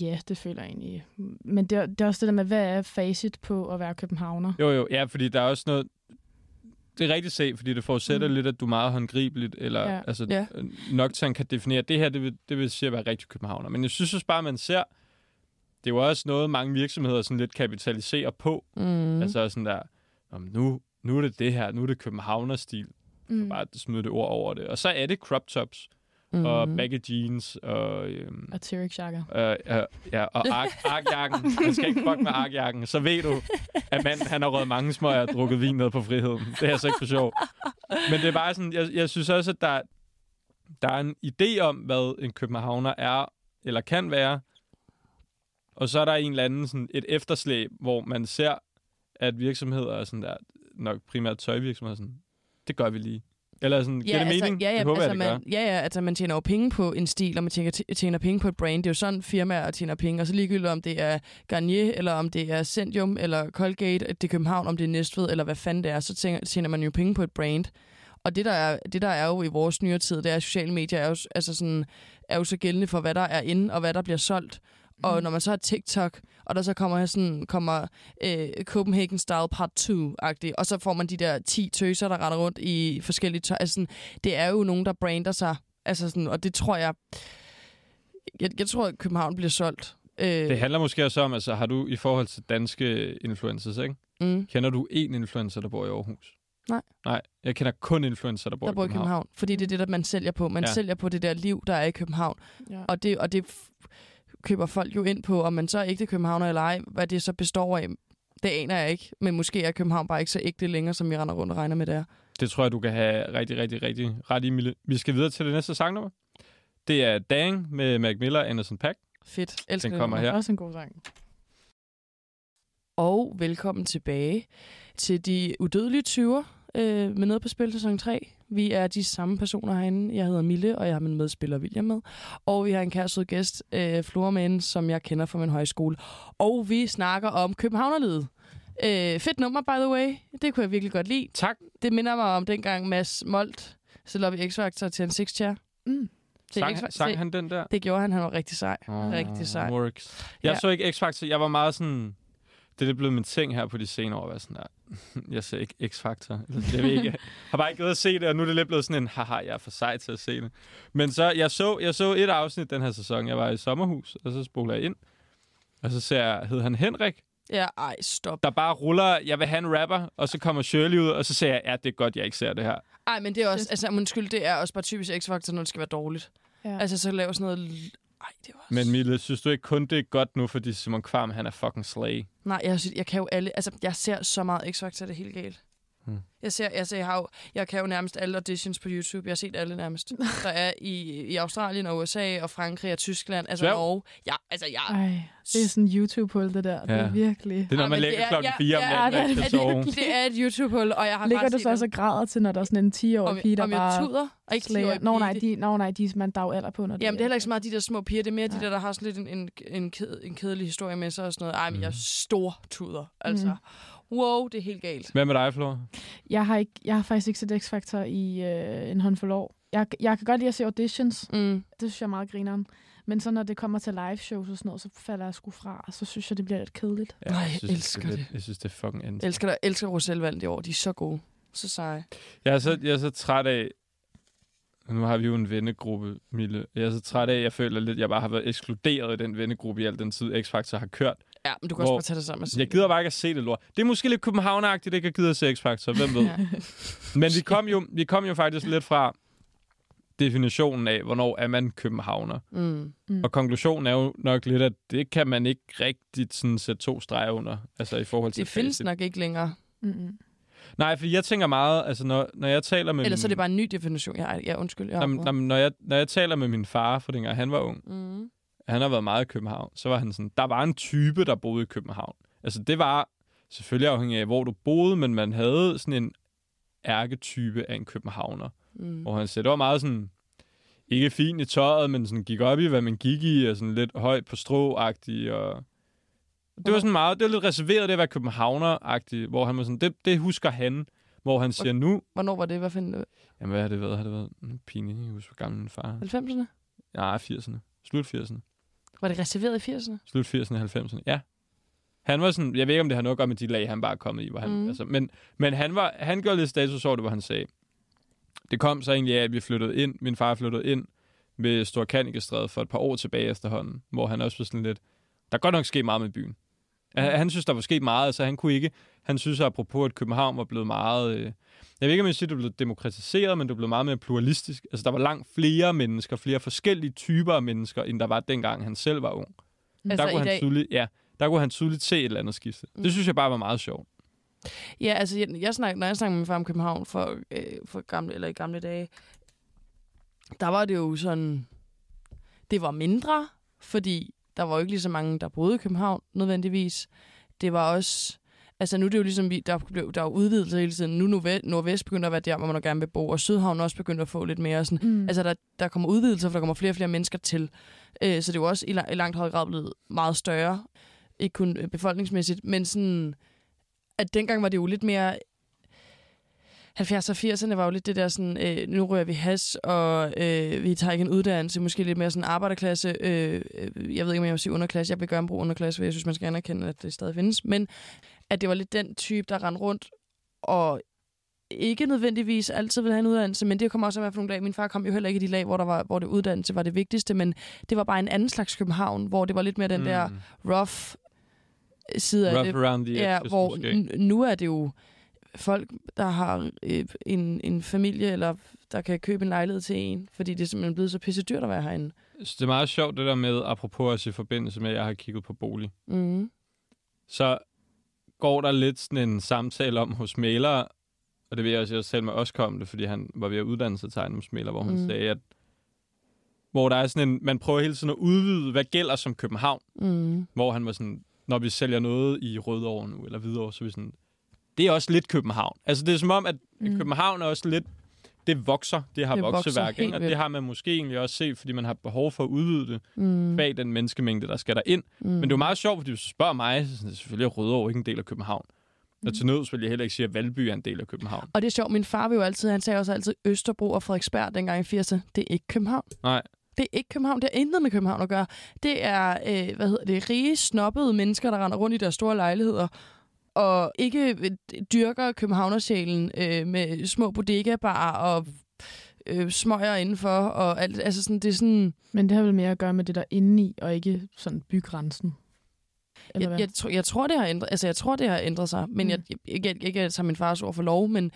Ja, det føler jeg egentlig. Men det er, det er også det der med, hvad er facit på at være københavner? Jo, jo, ja, fordi der er også noget... Det er rigtigt set, fordi det forudsætter Mm. lidt, at du er meget håndgribeligt, eller Ja. altså, Ja. ja. nok til, at han kan definere, at det her, det vil, det vil sige at være rigtig københavner. Men jeg synes også bare, man ser, det er jo også noget, mange virksomheder sådan lidt kapitaliserer på. Mm. Altså sådan der, "Om nu, nu er det det her, nu er det københavnerstil. Mm. Bare at smide det ord over det. Og så er det crop tops, mm. og baggy jeans, og... Øhm, Og Chaka. Øh, øh, ja, og ark, arkjakken. Man skal ikke fuck med arkjakken. Så ved du, at manden han har røget mange smøger og drukket vin ned på friheden. Det er altså ikke for sjov. Men det er bare sådan, jeg, jeg synes også, at der, der er en idé om, hvad en københavner er, eller kan være. Og så er der en eller anden sådan et efterslæb, hvor man ser, at virksomheder er sådan der, nok primært tøjvirksomheder, sådan, det gør vi lige. Eller sådan, giver det altså, mening? Ja, ja, det håber altså, jeg, det gør. man, ja, ja, altså man tjener jo penge på en stil, og man tjener, tjener penge på et brand. Det er jo sådan, firmaer tjener penge. Og så ligegyldigt om det er Garnier, eller om det er Centium, eller Colgate, det er København, om det er Næstved, eller hvad fanden det er, så tjener, tjener man jo penge på et brand. Og det der, er, det, der er jo i vores nyere tid, det er, at sociale medier er jo, altså sådan, er jo så gældende for, hvad der er inde, og hvad der bliver solgt. Og Mm. når man så har TikTok, og der så kommer, sådan, kommer øh, Copenhagen Style Part 2-agtigt, og så får man de der 10 tøser, der render rundt i forskellige tøj. Altså sådan, det er jo nogen, der brander sig. Altså sådan, og det tror jeg... Jeg, jeg tror, at København bliver solgt. Øh, Det handler måske også om, altså har du i forhold til danske influencers, ikke? mm, Kender du én influencer, der bor i Aarhus? Nej. Nej, jeg kender kun influencer, der bor, der bor i i København. København. Fordi det er det, der man sælger på. Man ja. Sælger på det der liv, der er i København. Ja. Og det, og det køber folk jo ind på, om man så er ægte københavner eller ej. Hvad det så består af, det aner jeg ikke. Men måske er København bare ikke så ægte længere, som vi render rundt og regner med det er. Det tror jeg, du kan have rigtig, rigtig, rigtig ret i, Mille. Vi skal videre til det næste sangnummer. Det er Dang med Mac Miller og Anderson Paak. Fedt. Elsker Den det kommer nummer. her. Også en god sang. og velkommen tilbage til de udødelige 20'er øh, med noget på spil sæson 3. Vi er de samme personer herinde. Jeg hedder Mille, og jeg har min medspiller William med. Og vi har en kære sød gæst, øh, Flora som jeg kender fra min højskole. Og vi snakker om Københavnerlivet. Øh, fedt nummer, by the way. Det kunne jeg virkelig godt lide. Tak. Det minder mig om dengang Mads Molt stillede op i X-Factor til en six chair. Mm. Sang, sang han den der? Det gjorde han. Han var rigtig sej. Oh, Rigtig sej. Works. Jeg Ja. så ikke X-Factor. Jeg var meget sådan... Det er lidt blevet min ting her på de senere år. at være Sådan der. Jeg ser ikke X-Factor. Jeg ved ikke. Jeg har bare ikke gået at se det, og nu er det lidt blevet sådan en, haha, jeg er for sej til at se det. Men så, jeg så, jeg så et afsnit den her sæson. Jeg var i sommerhus, og så spoler jeg ind. Og så ser jeg, hed han Henrik, Ja, ej, stop. der bare ruller, jeg vil have en rapper, og så kommer Shirley ud, og så siger jeg, ja, det er godt, jeg ikke ser det her. Ej, men det er også, altså undskyld, det er også bare typisk X-Factor, når det skal være dårligt. Ja. Altså, så laver sådan noget... Ej, det var... Men Mille, synes du ikke kun, det er godt nu, fordi Simon Kvam, han er fucking slay? Nej, jeg, synes, jeg kan jo alle... Altså, jeg ser så meget X-Factor, det er helt galt. Hmm. Jeg ser, jeg, ser, jeg, har jo, jeg kan jo nærmest alle auditions på YouTube. Jeg har set alle nærmest. Der er i, i Australien og USA og Frankrig og Tyskland. Altså Svæv. Norge. Ja, altså jeg... Ej, det er sådan en YouTube-hul, det der. Det Ja. er virkelig... Det er, når Ej, man men lægger det er- klokken ja, 4 om ja, natten, det-. Det er et YouTube-hul, og jeg har Ligger du så også og græder til, når der er sådan en 10-årig om, pige, der om jeg bare tuder? Og ikke slager? 10-årig Nå nej, de, nå, nej, de, man der er jo alder på, når det Jamen, det er heller ikke så meget de der små piger. Det er mere de Nej. der, der har sådan lidt en, en, en, ked, en kedelig historie med sig og sådan noget. Ej, men jeg er Mhm. stor tuder. Altså, wow, det er helt galt. Hvad med dig, Flor? Jeg har, ikke, jeg har faktisk ikke set X-Factor i øh, en håndfuld år. Jeg, jeg kan godt lide at se auditions. Mm. Det synes jeg er meget grineren. Men så når det kommer til live shows og sådan noget, så falder jeg sgu fra, og så synes jeg, det bliver lidt kedeligt. Nej, jeg synes, elsker det. er det. lidt- Jeg synes, det er fucking end. Jeg elsker, der, elsker Roselvand i år. De er så gode. Så seje. Jeg er så, jeg er så træt af... Nu har vi jo en vennegruppe, Mille. Jeg er så træt af, at jeg føler lidt, at jeg bare har været ekskluderet i den vennegruppe i al den tid, X-Factor har kørt. Ja, men du kan Hvor- også bare tage det sammen og se Jeg gider bare ikke at se det lort. Det er måske lidt københavneragtigt, ikke at gide at se X-Factor, hvem ved. Ja. Men vi kom, jo, vi kom jo faktisk lidt fra definitionen af, hvornår er man københavner. Mm. Mm. Og konklusionen er jo nok lidt, at det kan man ikke rigtigt sådan sætte to streger under, altså i forhold til Det findes facit. nok ikke længere. Mm-mm. Nej, for jeg tænker meget, altså når, når jeg taler med Ellers så er det bare en ny definition. Ja, ja undskyld. Ja, Jamen, jamen, når, jeg, når jeg taler med min far, for dengang han var ung, mm. Han har været meget i København, så var han sådan, der var en type, der boede i København. Altså det var selvfølgelig afhængig af, hvor du boede, men man havde sådan en ærketype af en københavner. Mm. Hvor han sagde, det var meget sådan, ikke fint i tøjet, men sådan gik op i, hvad man gik i, og sådan lidt højt på strå og det var sådan meget, det var lidt reserveret det at være københavner hvor han var sådan, det, det husker han, hvor han siger nu, Hvornår var det? Hvad finder jamen hvad har det været, har det været mm, pinligt, jeg husker, hvor gammel min far er. 90'erne? 90'erne? Ja, 80'erne. Slut 80'erne. Var det reserveret i 80'erne? Slut 80'erne, 90'erne. Ja. Han var sådan, jeg ved ikke, om det har noget at gøre med de lag, han bare er kommet i. Hvor han, mm. altså, men men han, var, han gjorde lidt status over det, hvor han sagde, det kom så egentlig af, at vi flyttede ind, min far flyttede ind ved Storkanikestræde for et par år tilbage efterhånden, hvor han også var sådan lidt, der er godt nok sket meget med byen. Han, han synes, der var sket meget, så han kunne ikke, han synes apropos, at København var blevet meget, øh, jeg ved ikke, om jeg siger, at det blev demokratiseret, men det blev meget mere pluralistisk. Altså, der var langt flere mennesker, flere forskellige typer af mennesker, end der var dengang, han selv var ung. Altså der kunne han dag? tydeligt, ja, der kunne han tydeligt se et eller andet skifte. Mm. Mm. Det synes jeg bare var meget sjovt. Ja, altså, jeg, jeg snak, når jeg snakker med min far om København for, øh, for gamle, eller i gamle dage, der var det jo sådan, det var mindre, fordi der var jo ikke lige så mange, der boede i København nødvendigvis. Det var også, altså nu er det jo ligesom, vi, der, blev, der er jo udvidelse hele tiden. Nu Nordvest, Nordvest begynder at være der, hvor man gerne vil bo, og Sydhavn også begyndt at få lidt mere sådan, Mm. Altså, der, der kommer udvidelser, for der kommer flere og flere mennesker til. Øh, så det er jo også i, i langt højere grad blevet meget større. Ikke kun øh, befolkningsmæssigt, men sådan, at dengang var det jo lidt mere... 70'erne og 80'erne var jo lidt det der sådan, øh, nu rører vi has, og øh, vi tager ikke en uddannelse, måske lidt mere sådan arbejderklasse. Øh, øh, jeg ved ikke, om jeg vil sige underklasse. Jeg vil gerne bruge underklasse, for jeg synes, man skal anerkende, at det stadig findes. Men at det var lidt den type, der rendte rundt og ikke nødvendigvis altid vil have en uddannelse, men det kommer også af at nogle lag. Min far kom jo heller ikke i de lag, hvor, der var, hvor det uddannelse var det vigtigste, men det var bare en anden slags København, hvor det var lidt mere den mm. der rough side af Rough det. around the Ja, edges, hvor måske. nu er det jo folk, der har øh, en, en familie, eller der kan købe en lejlighed til en, fordi det er simpelthen blevet så pisse dyrt at være herinde. Så det er meget sjovt, det der med, apropos også i forbindelse med, at jeg har kigget på bolig. Mm. Så går der lidt sådan en samtale om hos malere, og det vil jeg også jeg selv med Oscar om det, fordi han var ved at uddanne sig til ejendomsmaler, hvor han Mm. sagde, at hvor der er sådan en, man prøver hele tiden at udvide, hvad gælder som København, Mm. hvor han var sådan, når vi sælger noget i Rødovre nu, eller Hvidovre, så er vi sådan, det er også lidt København. Altså det er som om, at mm. København er også lidt, det vokser, det har Det vokseværk, og det har man måske egentlig også set, fordi man har behov for at udvide det Mm. bag den menneskemængde, der skal der ind. Mm. Men det er jo meget sjovt, fordi hvis du spørger mig, så er selvfølgelig er Rødovre ikke en del af København. Mm. Og til nøds vil jeg heller ikke sige, at Valby er en del af København. Og det er sjovt, min far vil jo altid, han sagde også altid Østerbro og Frederiksberg dengang i 80'erne. Det er ikke København. Nej, Det er ikke København. Det har intet med København at gøre. Det er, øh, hvad hedder det, rige, snobbede mennesker, der render rundt i deres store lejligheder og ikke øh, dyrker københavnersjælen øh, med små bodegabarer og øh, smøger indenfor. Og alt, altså sådan, det er sådan, Men det har vel mere at gøre med det der indeni, og ikke sådan bygrænsen. Eller jeg, jeg, tror, jeg, tror, det har ændret, altså, jeg tror, det har ændret sig. Men Mm. jeg, jeg, ikke, ikke, ikke at tage min fars ord for lov, men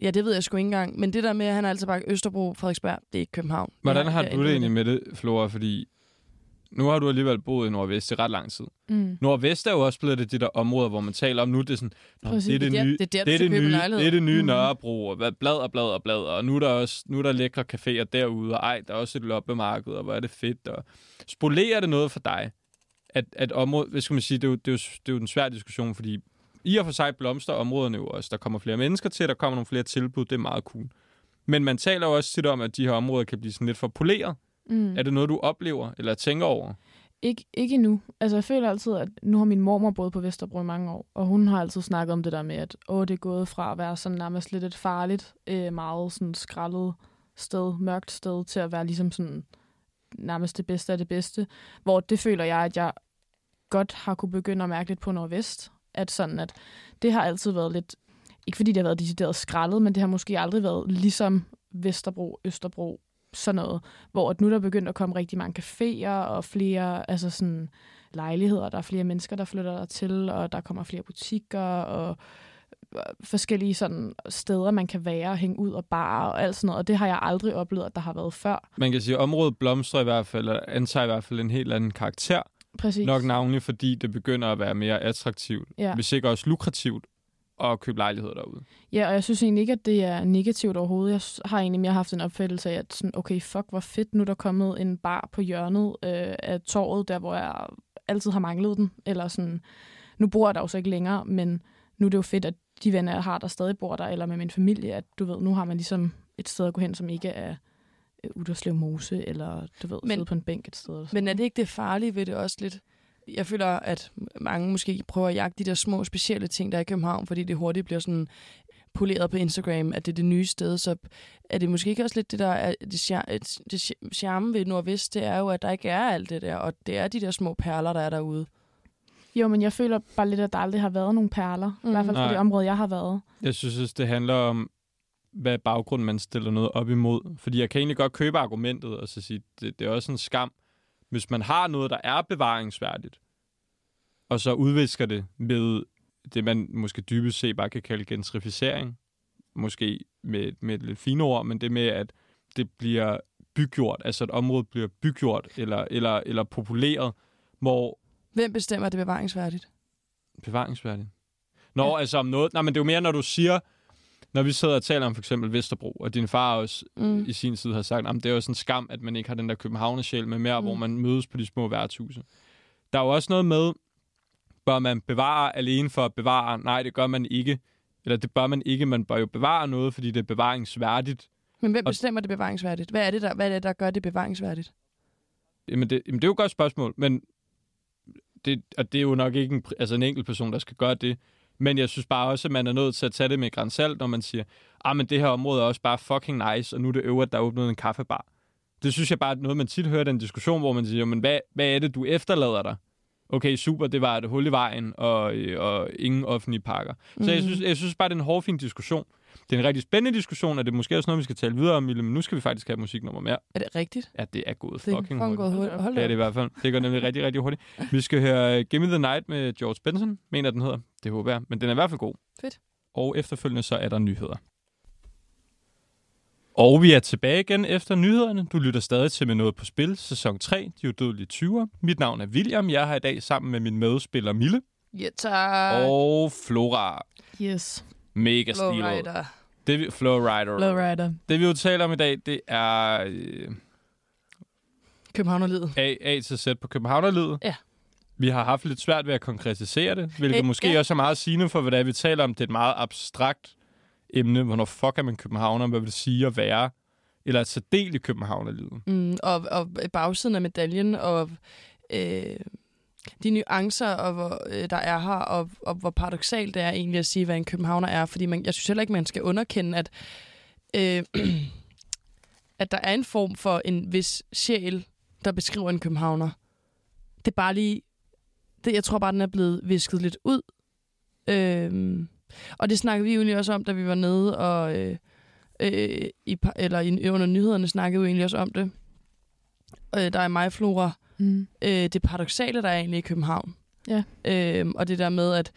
ja, det ved jeg sgu ikke engang. Men det der med, at han er altid bare Østerbro, Frederiksberg, det er ikke København. hvordan Jeg- har jeg du det egentlig med det, Flora? Fordi nu har du alligevel boet i Nordvest i ret lang tid. Mm. Nordvest er jo også blevet det, de der områder, hvor man taler om nu, det er sådan, "Nå, Præcis. det er det, nye, det er der, det er det nye, lejlighed." det er det nye Mhm. Nørrebro, og blad og blad og blad, og nu er der også nu er der lækre caféer derude, og ej, der er også et loppemarked, og hvor er det fedt. Og spolerer det noget for dig, at, at området, hvad skal man sige, det er, jo, det, er jo, det er jo en svær diskussion, fordi i og for sig blomster områderne jo også. Der kommer flere mennesker til, der kommer nogle flere tilbud, det er meget cool. Men man taler jo også tit om, at de her områder kan blive sådan lidt for poleret. Mm. Er det noget, du oplever eller tænker over? Ikke, ikke endnu. Altså, jeg føler altid, at nu har min mormor boet på Vesterbro i mange år, og hun har altid snakket om det der med, at åh, det er gået fra at være sådan nærmest lidt et farligt, øh, meget sådan skrællet sted, mørkt sted, til at være ligesom sådan nærmest det bedste af det bedste. Hvor det føler jeg, at jeg godt har kunne begynde at mærke lidt på Nordvest. At sådan, at det har altid været lidt, ikke fordi det har været decideret skrællet, men det har måske aldrig været ligesom Vesterbro, Østerbro, sådan noget. Hvor at nu er der begyndt at komme rigtig mange caféer og flere altså sådan, lejligheder. Der er flere mennesker, der flytter der til, og der kommer flere butikker og øh, forskellige sådan steder, man kan være og hænge ud og bar og alt sådan noget. Og det har jeg aldrig oplevet, at der har været før. Man kan sige, at området blomstrer i hvert fald, og antager i hvert fald en helt anden karakter. Præcis. Nok navnlig, fordi det begynder at være mere attraktivt, Ja. hvis ikke også lukrativt, at købe lejligheder derude. Ja, og jeg synes egentlig ikke, at det er negativt overhovedet. Jeg har egentlig mere haft en opfattelse af, at sådan, okay, fuck, hvor fedt, nu er der kommet en bar på hjørnet øh, af torvet, der hvor jeg altid har manglet den. Eller sådan, nu bor jeg der jo så ikke længere, men nu er det jo fedt, at de venner, jeg har, der stadig bor der, eller med min familie, at du ved, nu har man ligesom et sted at gå hen, som ikke er Uderslev Mose, eller du ved, Men- sidde på en bænk et sted. Eller sådan Men er det ikke det farlige ved det også lidt? Jeg føler, at mange måske prøver at jagte de der små specielle ting, der er i København, fordi det hurtigt bliver sådan poleret på Instagram, at det er det nye sted, så er det måske ikke også lidt det, der er det, char- det charme ved Nordvest, det er jo, at der ikke er alt det der, og det er de der små perler, der er derude. Jo, men jeg føler bare lidt, at der aldrig har været nogen perler. Mm. I hvert fald på Nej. det område, jeg har været. Jeg synes også, det handler om, hvad baggrund man stiller noget op imod. Fordi jeg kan egentlig godt købe argumentet og så sige, det, det er også en skam, hvis man har noget, der er bevaringsværdigt, og så udvisker det med det, man måske dybest set bare kan kalde gentrificering. Måske med, med et lidt fine ord, men det med, at det bliver bygjort, altså et område bliver bygjort eller, eller, eller populeret, hvor Hvem bestemmer, det bevaringsværdigt? Bevaringsværdigt. Nå. Ja. altså om noget... Nej, men det er jo mere, når du siger... Når vi sidder og taler om for eksempel Vesterbro, og din far også Mm. i sin tid har sagt, at det er jo sådan en skam, at man ikke har den der københavnesjæl med mere, Mm. hvor man mødes på de små værtshuse. Der er jo også noget med, bør man bevare alene for at bevare? Nej, det gør man ikke. Eller det bør man ikke. Man bør jo bevare noget, fordi det er bevaringsværdigt. Men hvem Og- bestemmer det er bevaringsværdigt? Hvad er det, der, hvad er det, der gør det bevaringsværdigt? Jamen det, jamen det er jo et godt spørgsmål, men det, og det er jo nok ikke en, altså en enkelt person, der skal gøre det. Men jeg synes bare også, at man er nødt til at tage det med grænsalt, når man siger, ah, men det her område er også bare fucking nice, og nu er det øvrigt, der er åbnet en kaffebar. Det synes jeg bare er noget, man tit hører den diskussion, hvor man siger, men hvad, hvad er det, du efterlader dig? Okay, super, det var et hul i vejen og, øh, og ingen offentlige parker. Så Mm. jeg, synes, jeg synes bare, det er en hårfin diskussion. Det er en rigtig spændende diskussion, og det er måske også noget, vi skal tale videre om, men nu skal vi faktisk have musiknummer mere. Er det rigtigt? Ja, det er gået fucking fucking gået hurtigt. hurtigt. Hold Det er det i hvert fald. Det går nemlig rigtig, rigtig hurtigt. Vi skal høre Give Me The Night med George Benson, mener den hedder. Det håber jeg, men den er i hvert fald god. Fedt. Og efterfølgende så er der nyheder. Og vi er tilbage igen efter nyhederne. Du lytter stadig til med noget på spil, sæson 3, De udødelige 20'er. Mit navn er William. Jeg er her i dag sammen med min medspiller Mille Ja, tak. og Flora. Yes. Mega stilet. Flowrider. Det vi, Flowrider. Lowrider. Det vi jo taler om i dag, det er øh, Københavnerlivet. A, A til Z på Københavnerlivet. Ja. vi har haft lidt svært ved at konkretisere det, hvilket Øh, måske ja. også er meget sigende for, hvad det er, vi taler om. Det er et meget abstrakt emne. Hvornår fuck er man københavner? Hvad vil det sige at være? Eller at tage del i københavnerlivet? Mm, og, og bagsiden af medaljen, og øh, de nuancer, og hvor, øh, der er her, og, og hvor paradoxalt det er egentlig at sige, hvad en københavner er. Fordi man, jeg synes heller ikke, man skal underkende, at, øh, at der er en form for en vis sjæl, der beskriver en københavner. Det er bare lige... Det, jeg tror bare, den er blevet visket lidt ud. Øh, og det snakkede vi jo egentlig også om, da vi var nede og... Øh, øh, i, eller i, under nyhederne snakkede vi jo egentlig også om det. Øh, der er mig, Flora. Mm. Øh, det paradoxale, der er egentlig i København. Ja. Øh, og det der med, at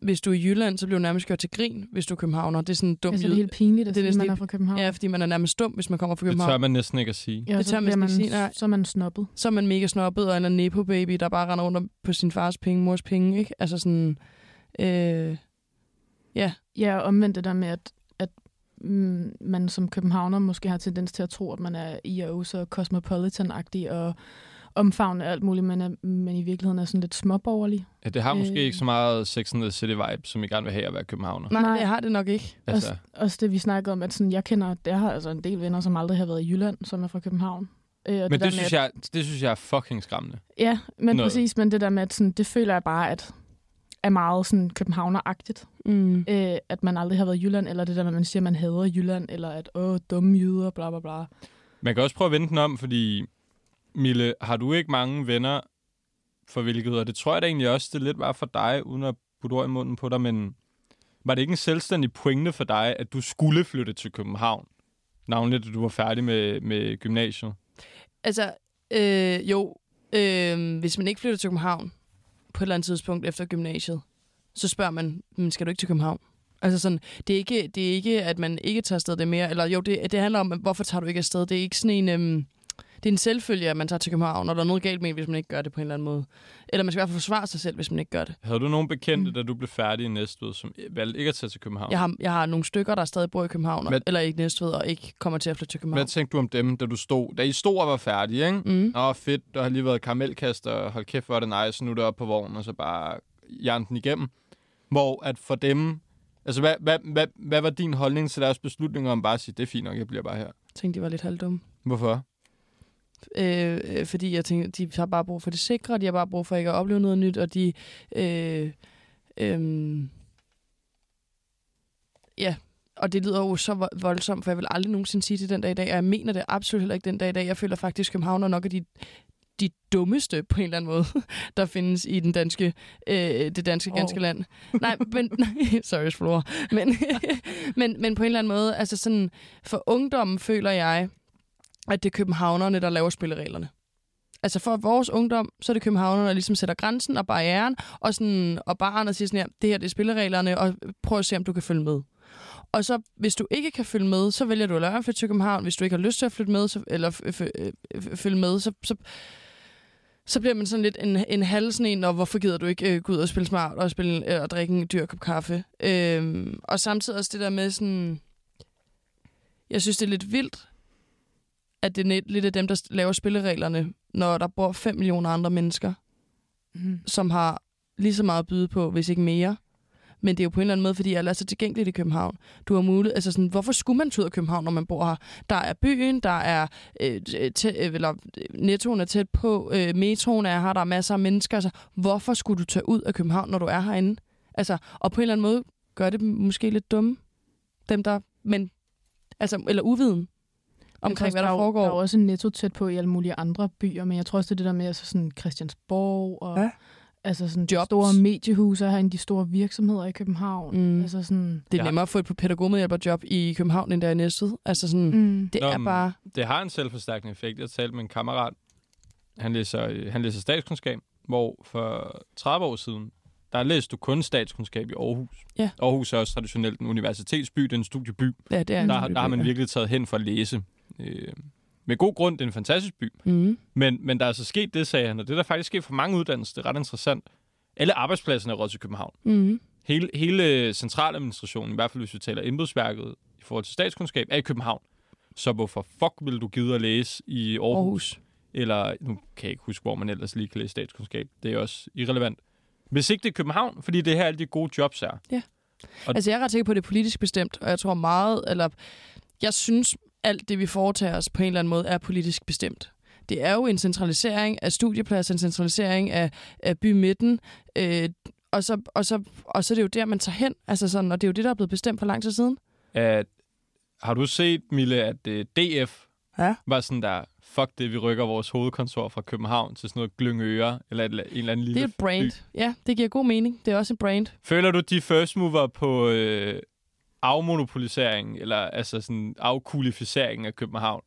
hvis du er i Jylland, så bliver du nærmest gjort til grin, hvis du er københavner. Det er sådan en dum Altså, det er helt pinligt, at Det er sige, næsten man er fra København. Ja, fordi man er nærmest dum, hvis man kommer fra Det København. tør man næsten ikke at sige. Ja, det så tør man ikke sige, nej. så er man snobbet. Så er man mega snobbet, og en nepo-baby, der bare render rundt på sin fars penge, mors penge, ikke? Altså sådan... Øh, ja, Ja, og omvendt det der med, at, man som københavner måske har tendens til at tro, at man er i og så cosmopolitan-agtig og omfavne alt muligt, men, er, men i virkeligheden er sådan lidt småborgerlig. Ja, det har måske Øh. ikke så meget Sex and the City vibe, som I gerne vil have at være københavner. nej, Nej. det har det nok ikke. Altså, Også, også det, vi snakker om, at sådan, jeg kender, der har altså en del venner, som aldrig har været i Jylland, som er fra København. Øh, og men det med, synes, at, jeg, det synes jeg er fucking skræmmende. Ja, men Noget. præcis, men det der med, at sådan, det føler jeg bare, at er meget sådan københavneragtigt. Mm. Øh, at man aldrig har været i Jylland, eller det der man siger, at man hader Jylland, eller at, åh, dumme jyder, bla bla bla. Man kan også prøve at vende den om, fordi Mille, har du ikke mange venner for hvilket, og det tror jeg da egentlig også, det lidt var for dig, uden at putte ord i munden på dig, men var det ikke en selvstændig pointe for dig, at du skulle flytte til København? Navnligt, at du var færdig med, med gymnasiet. Altså, øh, jo, øh, hvis man ikke flytter til København på et eller andet tidspunkt efter gymnasiet, så spørger man, "Men skal du ikke til København? Altså sådan, det er ikke, det er ikke at man ikke tager afsted det mere, eller jo, det, det handler om, hvorfor tager du ikke afsted? Det er ikke sådan en, øhm, det er en selvfølge, at man tager til København, og der er noget galt med, hvis man ikke gør det på en eller anden måde. Eller man skal i hvert fald forsvare sig selv, hvis man ikke gør det. Havde du nogen bekendte, Mm. da du blev færdig i Næstved, som valgte ikke at tage til København? Jeg har, jeg har nogle stykker, der stadig bor i København, Hvad- eller ikke Næstved, og ikke kommer til at flytte til København. Hvad tænkte du om dem, da du stod? Da I stod og var færdige, ikke? Mm. Nå, fedt, der har lige været karamelkast, og hold kæft, hvor er det nice, nu er det oppe på vognen, og så bare jern den igennem. Hvor at for dem, altså hvad, hvad, hvad, hvad var din holdning til deres beslutninger om bare at sige, det er fint nok, jeg bliver bare her? Jeg tænkte, de var lidt halvdumme. Hvorfor? Øh, øh, fordi jeg tænkte, de har bare brug for det sikre, de har bare brug for ikke at opleve noget nyt, og de... Øh, øh, ja, og det lyder jo så vo- voldsomt, for jeg vil aldrig nogensinde sige det den dag i dag, og jeg mener det absolut heller ikke den dag i dag. Jeg føler faktisk, at København er nok af de, de dummeste på en eller anden måde, der findes i den danske, øh, det danske Åh. ganske land. Nej, men, nej, sorry, Flora. Men, men, men på en eller anden måde, altså sådan, for ungdommen føler jeg, at det er københavnerne, der laver spillereglerne. Altså for vores ungdom, så er det københavnerne, der ligesom sætter grænsen og barrieren, og, sådan, og barnet siger sådan her, det her det er spillereglerne, og prøv at se, om du kan følge med. Og så, hvis du ikke kan følge med, så vælger du at lade flytte til København. Hvis du ikke har lyst til at flytte med, så, eller følge med, så, så, så bliver man sådan lidt en, en halv sådan en, og hvorfor gider du ikke øh, gå ud og spille smart og, spille, øh, og drikke en dyr kop kaffe? Øhm, og samtidig også det der med sådan, jeg synes, det er lidt vildt, at det er net- lidt af dem, der laver spillereglerne, når der bor 5 millioner andre mennesker, Mm. som har lige så meget at byde på, hvis ikke mere. Men det er jo på en eller anden måde, fordi alle er så tilgængeligt i København. Du har mulighed, altså sådan, hvorfor skulle man tage ud af København, når man bor her? Der er byen, der er øh, tæ, øh, eller, øh, nettoen er tæt på, øh, metroen er her, der er masser af mennesker. Altså, hvorfor skulle du tage ud af København, når du er herinde? Altså, og på en eller anden måde gør det måske lidt dumme, dem der, men, altså, eller uviden omkring, hvad der, er jo- foregår. Der er jo også netto tæt på i alle mulige andre byer, men jeg tror også, det er det der med altså sådan Christiansborg og Ja. Altså sådan Jobs. store mediehuse herinde, de store virksomheder i København. Mm. Altså sådan, Det er Ja. nemmere at få et pædagogmedhjælperjob i København, end der i Næstved. Altså sådan, mm. det Nå, er bare... Det har en selvforstærkende effekt. Jeg talte med en kammerat, han læser, han læser statskundskab, hvor for 30 år siden, der læste du kun statskundskab i Aarhus. Ja. Aarhus er også traditionelt en universitetsby, det er en studieby. Ja, det er en Der, har- der har man virkelig taget hen for at læse. Øh, med god grund, det er en fantastisk by. Mm. Men, men der er altså sket det, sagde han, og det er der faktisk sket for mange uddannelser, det er ret interessant. Alle arbejdspladserne er råd til København. Mm. Hele, hele centraladministrationen, i hvert fald hvis vi taler embedsværket i forhold til statskundskab, er i København. Så hvorfor fuck vil du gide at læse i Aarhus? Aarhus. eller nu kan jeg ikke huske, hvor man ellers lige kan læse statskundskab. Det er også irrelevant. Hvis ikke det er København, fordi det er her alle de gode jobs er. Og- Altså, jeg er ret sikker på, at det er politisk bestemt, og jeg tror meget, eller jeg synes, alt det, vi foretager os på en eller anden måde, er politisk bestemt. Det er jo en centralisering af studiepladser, en centralisering af, af bymidten, øh, og, så, og, så, og så er det jo der, man tager hen. Altså sådan, og det er jo det, der er blevet bestemt for lang tid siden. At, har du set, Mille, at uh, DF Ja. var sådan der, fuck det, vi rykker vores hovedkontor fra København til sådan noget Glyngøre, eller et, en eller anden Det lille er et brand. by. Ja, det giver god mening. Det er også et brand. Føler du, de first mover på øh, afmonopolisering, eller altså sådan afkulificering af København?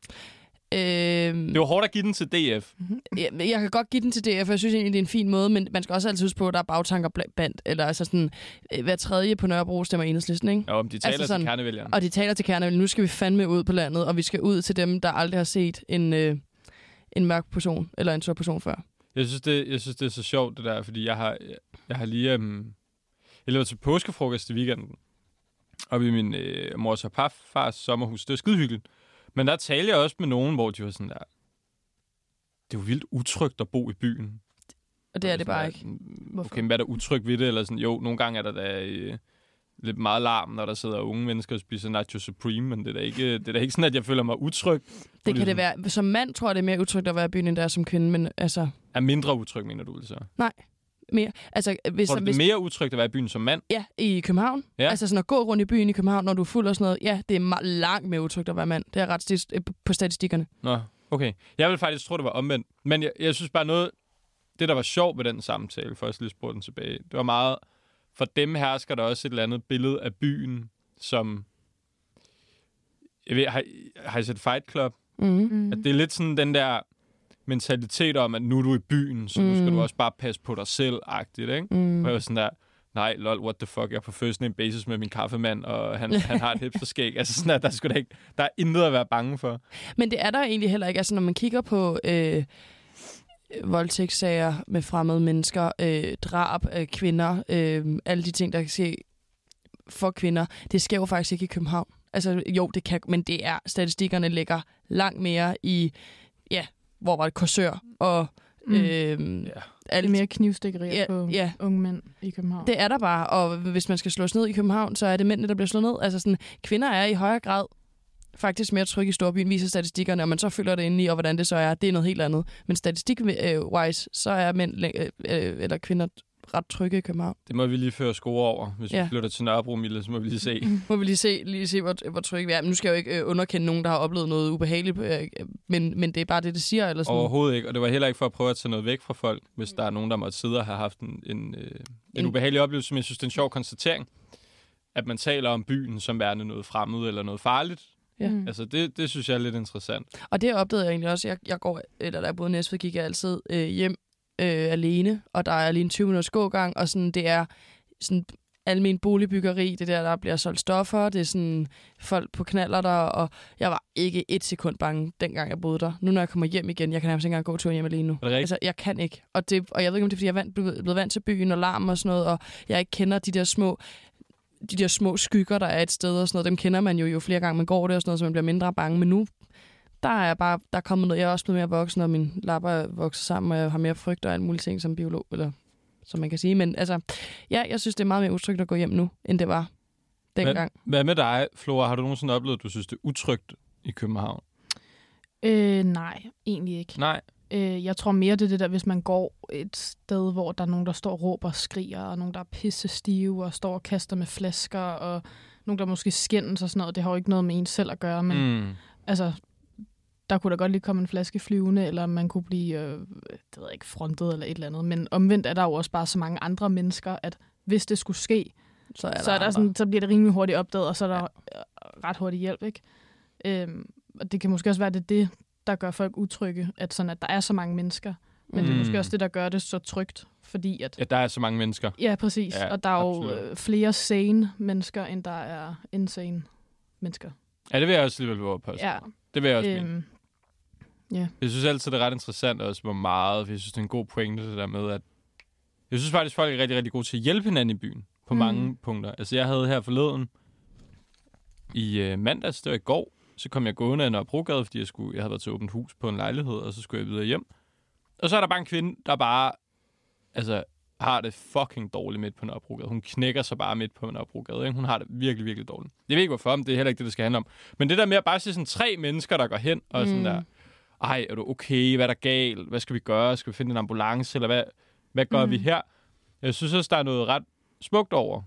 Øhm, Det var hårdt at give den til DF. jeg, jeg kan godt give den til det, for jeg synes egentlig, det er en fin måde, men man skal også altid huske på, at der er bagtanker bla- bandt, eller altså sådan, øh, hver tredje på Nørrebro stemmer enhedslisten, ikke? Ja, om de taler altså sådan- til kernevælgerne. Og de taler til kernevælgerne, nu skal vi fandme ud på landet, og vi skal ud til dem, der aldrig har set en, øh, en mørk person, eller en sort person før. Jeg synes, det, jeg synes, det er så sjovt, det der, fordi jeg har, jeg har lige... Um, jeg lavede til påskefrokost i weekenden, og i min øh, mors og fars sommerhus. Det var skide hyggeligt. Men der talte jeg også med nogen, hvor de var sådan der... Det er jo vildt utrygt at bo i byen. Og det er det sådan bare der, ikke. "Mm, Hvorfor? Okay, men hvad er der utrygt ved det? Eller sådan, jo, nogle gange er der da øh, lidt meget larm, når der sidder unge mennesker og spiser Nacho Supreme, men det er da ikke, det er da ikke sådan, at jeg føler mig utryg. Det kan det være. Som mand tror jeg, det er mere utrygt at være i byen, end det er som kvinde, men altså, Er mindre utryg, mener du så? Mere. Altså, hvis, Tror du, det er mere utrygt at være i byen som mand? Ja, i København. Ja. Altså sådan at gå rundt i byen i København, når du er fuld og sådan noget. Ja, det er meget langt mere utrygt at være mand. Det er ret stis- øh, på statistikkerne. Nå, okay. Jeg vil faktisk tro, det var omvendt. Men jeg, jeg synes bare noget... Det, der var sjovt ved den samtale, for at lige spurgte den tilbage, det var meget... For dem hersker der også et eller andet billede af byen, som... Jeg ved, har, har I set Fight Club? Mm. Mm. At det er lidt sådan den der mentalitet om, at nu er du i byen, så nu skal Mm. du også bare passe på dig selv-agtigt, ikke? Mm. Og jeg var sådan der, nej, lol, what the fuck, jeg er på first name basis med min kaffemand, og han, han har et hipsterskæg. Altså sådan, at der, er da ikke, der er intet at være bange for. Men det er der egentlig heller ikke. Altså, når man kigger på øh, voldtægtssager med fremmede mennesker, øh, drab af kvinder, øh, alle de ting, der kan ske for kvinder, det sker jo faktisk ikke i København. Altså, jo, det kan, men det er, statistikkerne ligger langt mere i, ja, hvor var det, Korsør og Mm. øh, Ja. Det alle er mere knivstikkerier Ja, på ja. unge mænd i København. Det er der bare, og hvis man skal slås ned i København, så er det mændene, der bliver slået ned. Altså sådan, kvinder er i højere grad faktisk mere trygge i storbyen, viser statistikkerne, og man så følger det ind i, og hvordan det så er, det er noget helt andet. Men statistik-wise, så er mænd øh, øh, eller kvinder ret trygge i København. Det må vi lige føre score over. Hvis ja. Vi flytter til Nørrebro, Mille, så må vi lige se. Må vi lige se, lige se hvor, hvor trygge vi er. Men nu skal jeg jo ikke øh, underkende nogen, der har oplevet noget ubehageligt, øh, men, men det er bare det, det siger. Eller sådan. Overhovedet ikke. Og det var heller ikke for at prøve at tage noget væk fra folk, hvis der er nogen, der måtte sidde og have haft en, en, øh, en En- ubehagelig oplevelse, som jeg synes, det er en sjov konstatering. At man taler om byen som værende noget fremmed eller noget farligt. Ja. Mm. Altså, det, det synes jeg er lidt interessant. Og det opdagede jeg egentlig også. Jeg, jeg går, eller da jeg boede i Næstved, gik jeg altid øh, hjem øh, alene, og der er lige en 20 minutters gågang, og sådan, det er sådan almen boligbyggeri, det der, der bliver solgt stoffer, det er sådan folk på knaller der, og jeg var ikke et sekund bange, dengang jeg boede der. Nu når jeg kommer hjem igen, jeg kan nærmest ikke engang gå turen hjem alene nu. Er det rigtigt? Altså, jeg kan ikke. Og, det, og jeg ved ikke, om det er, fordi jeg er vant, blevet, blevet vant til byen og larm og sådan noget, og jeg ikke kender de der små de der små skygger, der er et sted og sådan noget, dem kender man jo jo flere gange, man går der og sådan noget, så man bliver mindre bange. Men nu, der er jeg bare, der er kommet noget, jeg er også blevet mere voksen, og mine lapper er vokset sammen, og jeg har mere frygt og alle mulige ting som biolog, eller som man kan sige. Men altså, ja, jeg synes, det er meget mere utrygt at gå hjem nu, end det var dengang. Hvad med dig, Flora? Har du nogensinde oplevet, at du synes, det er utrygt i København? Øh, nej, egentlig ikke. Nej. Øh, jeg tror mere, det er det der, hvis man går et sted, hvor der er nogen, der står og råber og skriger, og nogen, der er pisse stive og står og kaster med flasker, og nogen, der måske skændes og sådan noget. Det har jo ikke noget med en selv at gøre, men. Mm. altså, der kunne da godt lige komme en flaske flyvende, eller man kunne blive, øh, det ved jeg ikke, frontet eller et eller andet. Men omvendt er der jo også bare så mange andre mennesker, at hvis det skulle ske, Så er der, så, er der andre. sådan, så bliver det rimelig hurtigt opdaget, og så er der ja. ret hurtig hjælp, ikke? Øhm, og det kan måske også være, det er det, der gør folk utrygge, at, sådan, at der er så mange mennesker. Men mm. det er Mm. måske også det, der gør det så trygt, fordi at... Ja, der er så mange mennesker. Ja, præcis. Ja, og der er jo absolut. øh, flere sane mennesker, end der er insane mennesker. Ja, det vil jeg også alligevel våge på. Ja, Det vil jeg også mene. Øhm, Jeg synes altid, det er ret interessant også, hvor meget, for jeg synes, det er en god pointe, det der med, at jeg synes faktisk, folk er rigtig, rigtig gode til at hjælpe hinanden i byen på Mm. mange punkter. Altså, jeg havde her forleden i øh, mandags, det var i går, så kom jeg gående af Nørrebrogade, fordi jeg, skulle, jeg havde været til åbent hus på en lejlighed, og så skulle jeg videre hjem. Og så er der bare en kvinde, der bare altså, har det fucking dårligt midt på Nørrebrogade. Hun knækker sig bare midt på Nørrebrogade. Ikke? Hun har det virkelig, virkelig dårligt. Jeg ved ikke hvorfor, men det er heller ikke det, det skal handle om. Men det der med at bare se sådan tre mennesker, der går hen og sådan Mm. der, ej, er du okay? Hvad er der galt? Hvad skal vi gøre? Skal vi finde en ambulance? Eller hvad, hvad gør Mm. vi her? Jeg synes også, der er noget ret smukt over.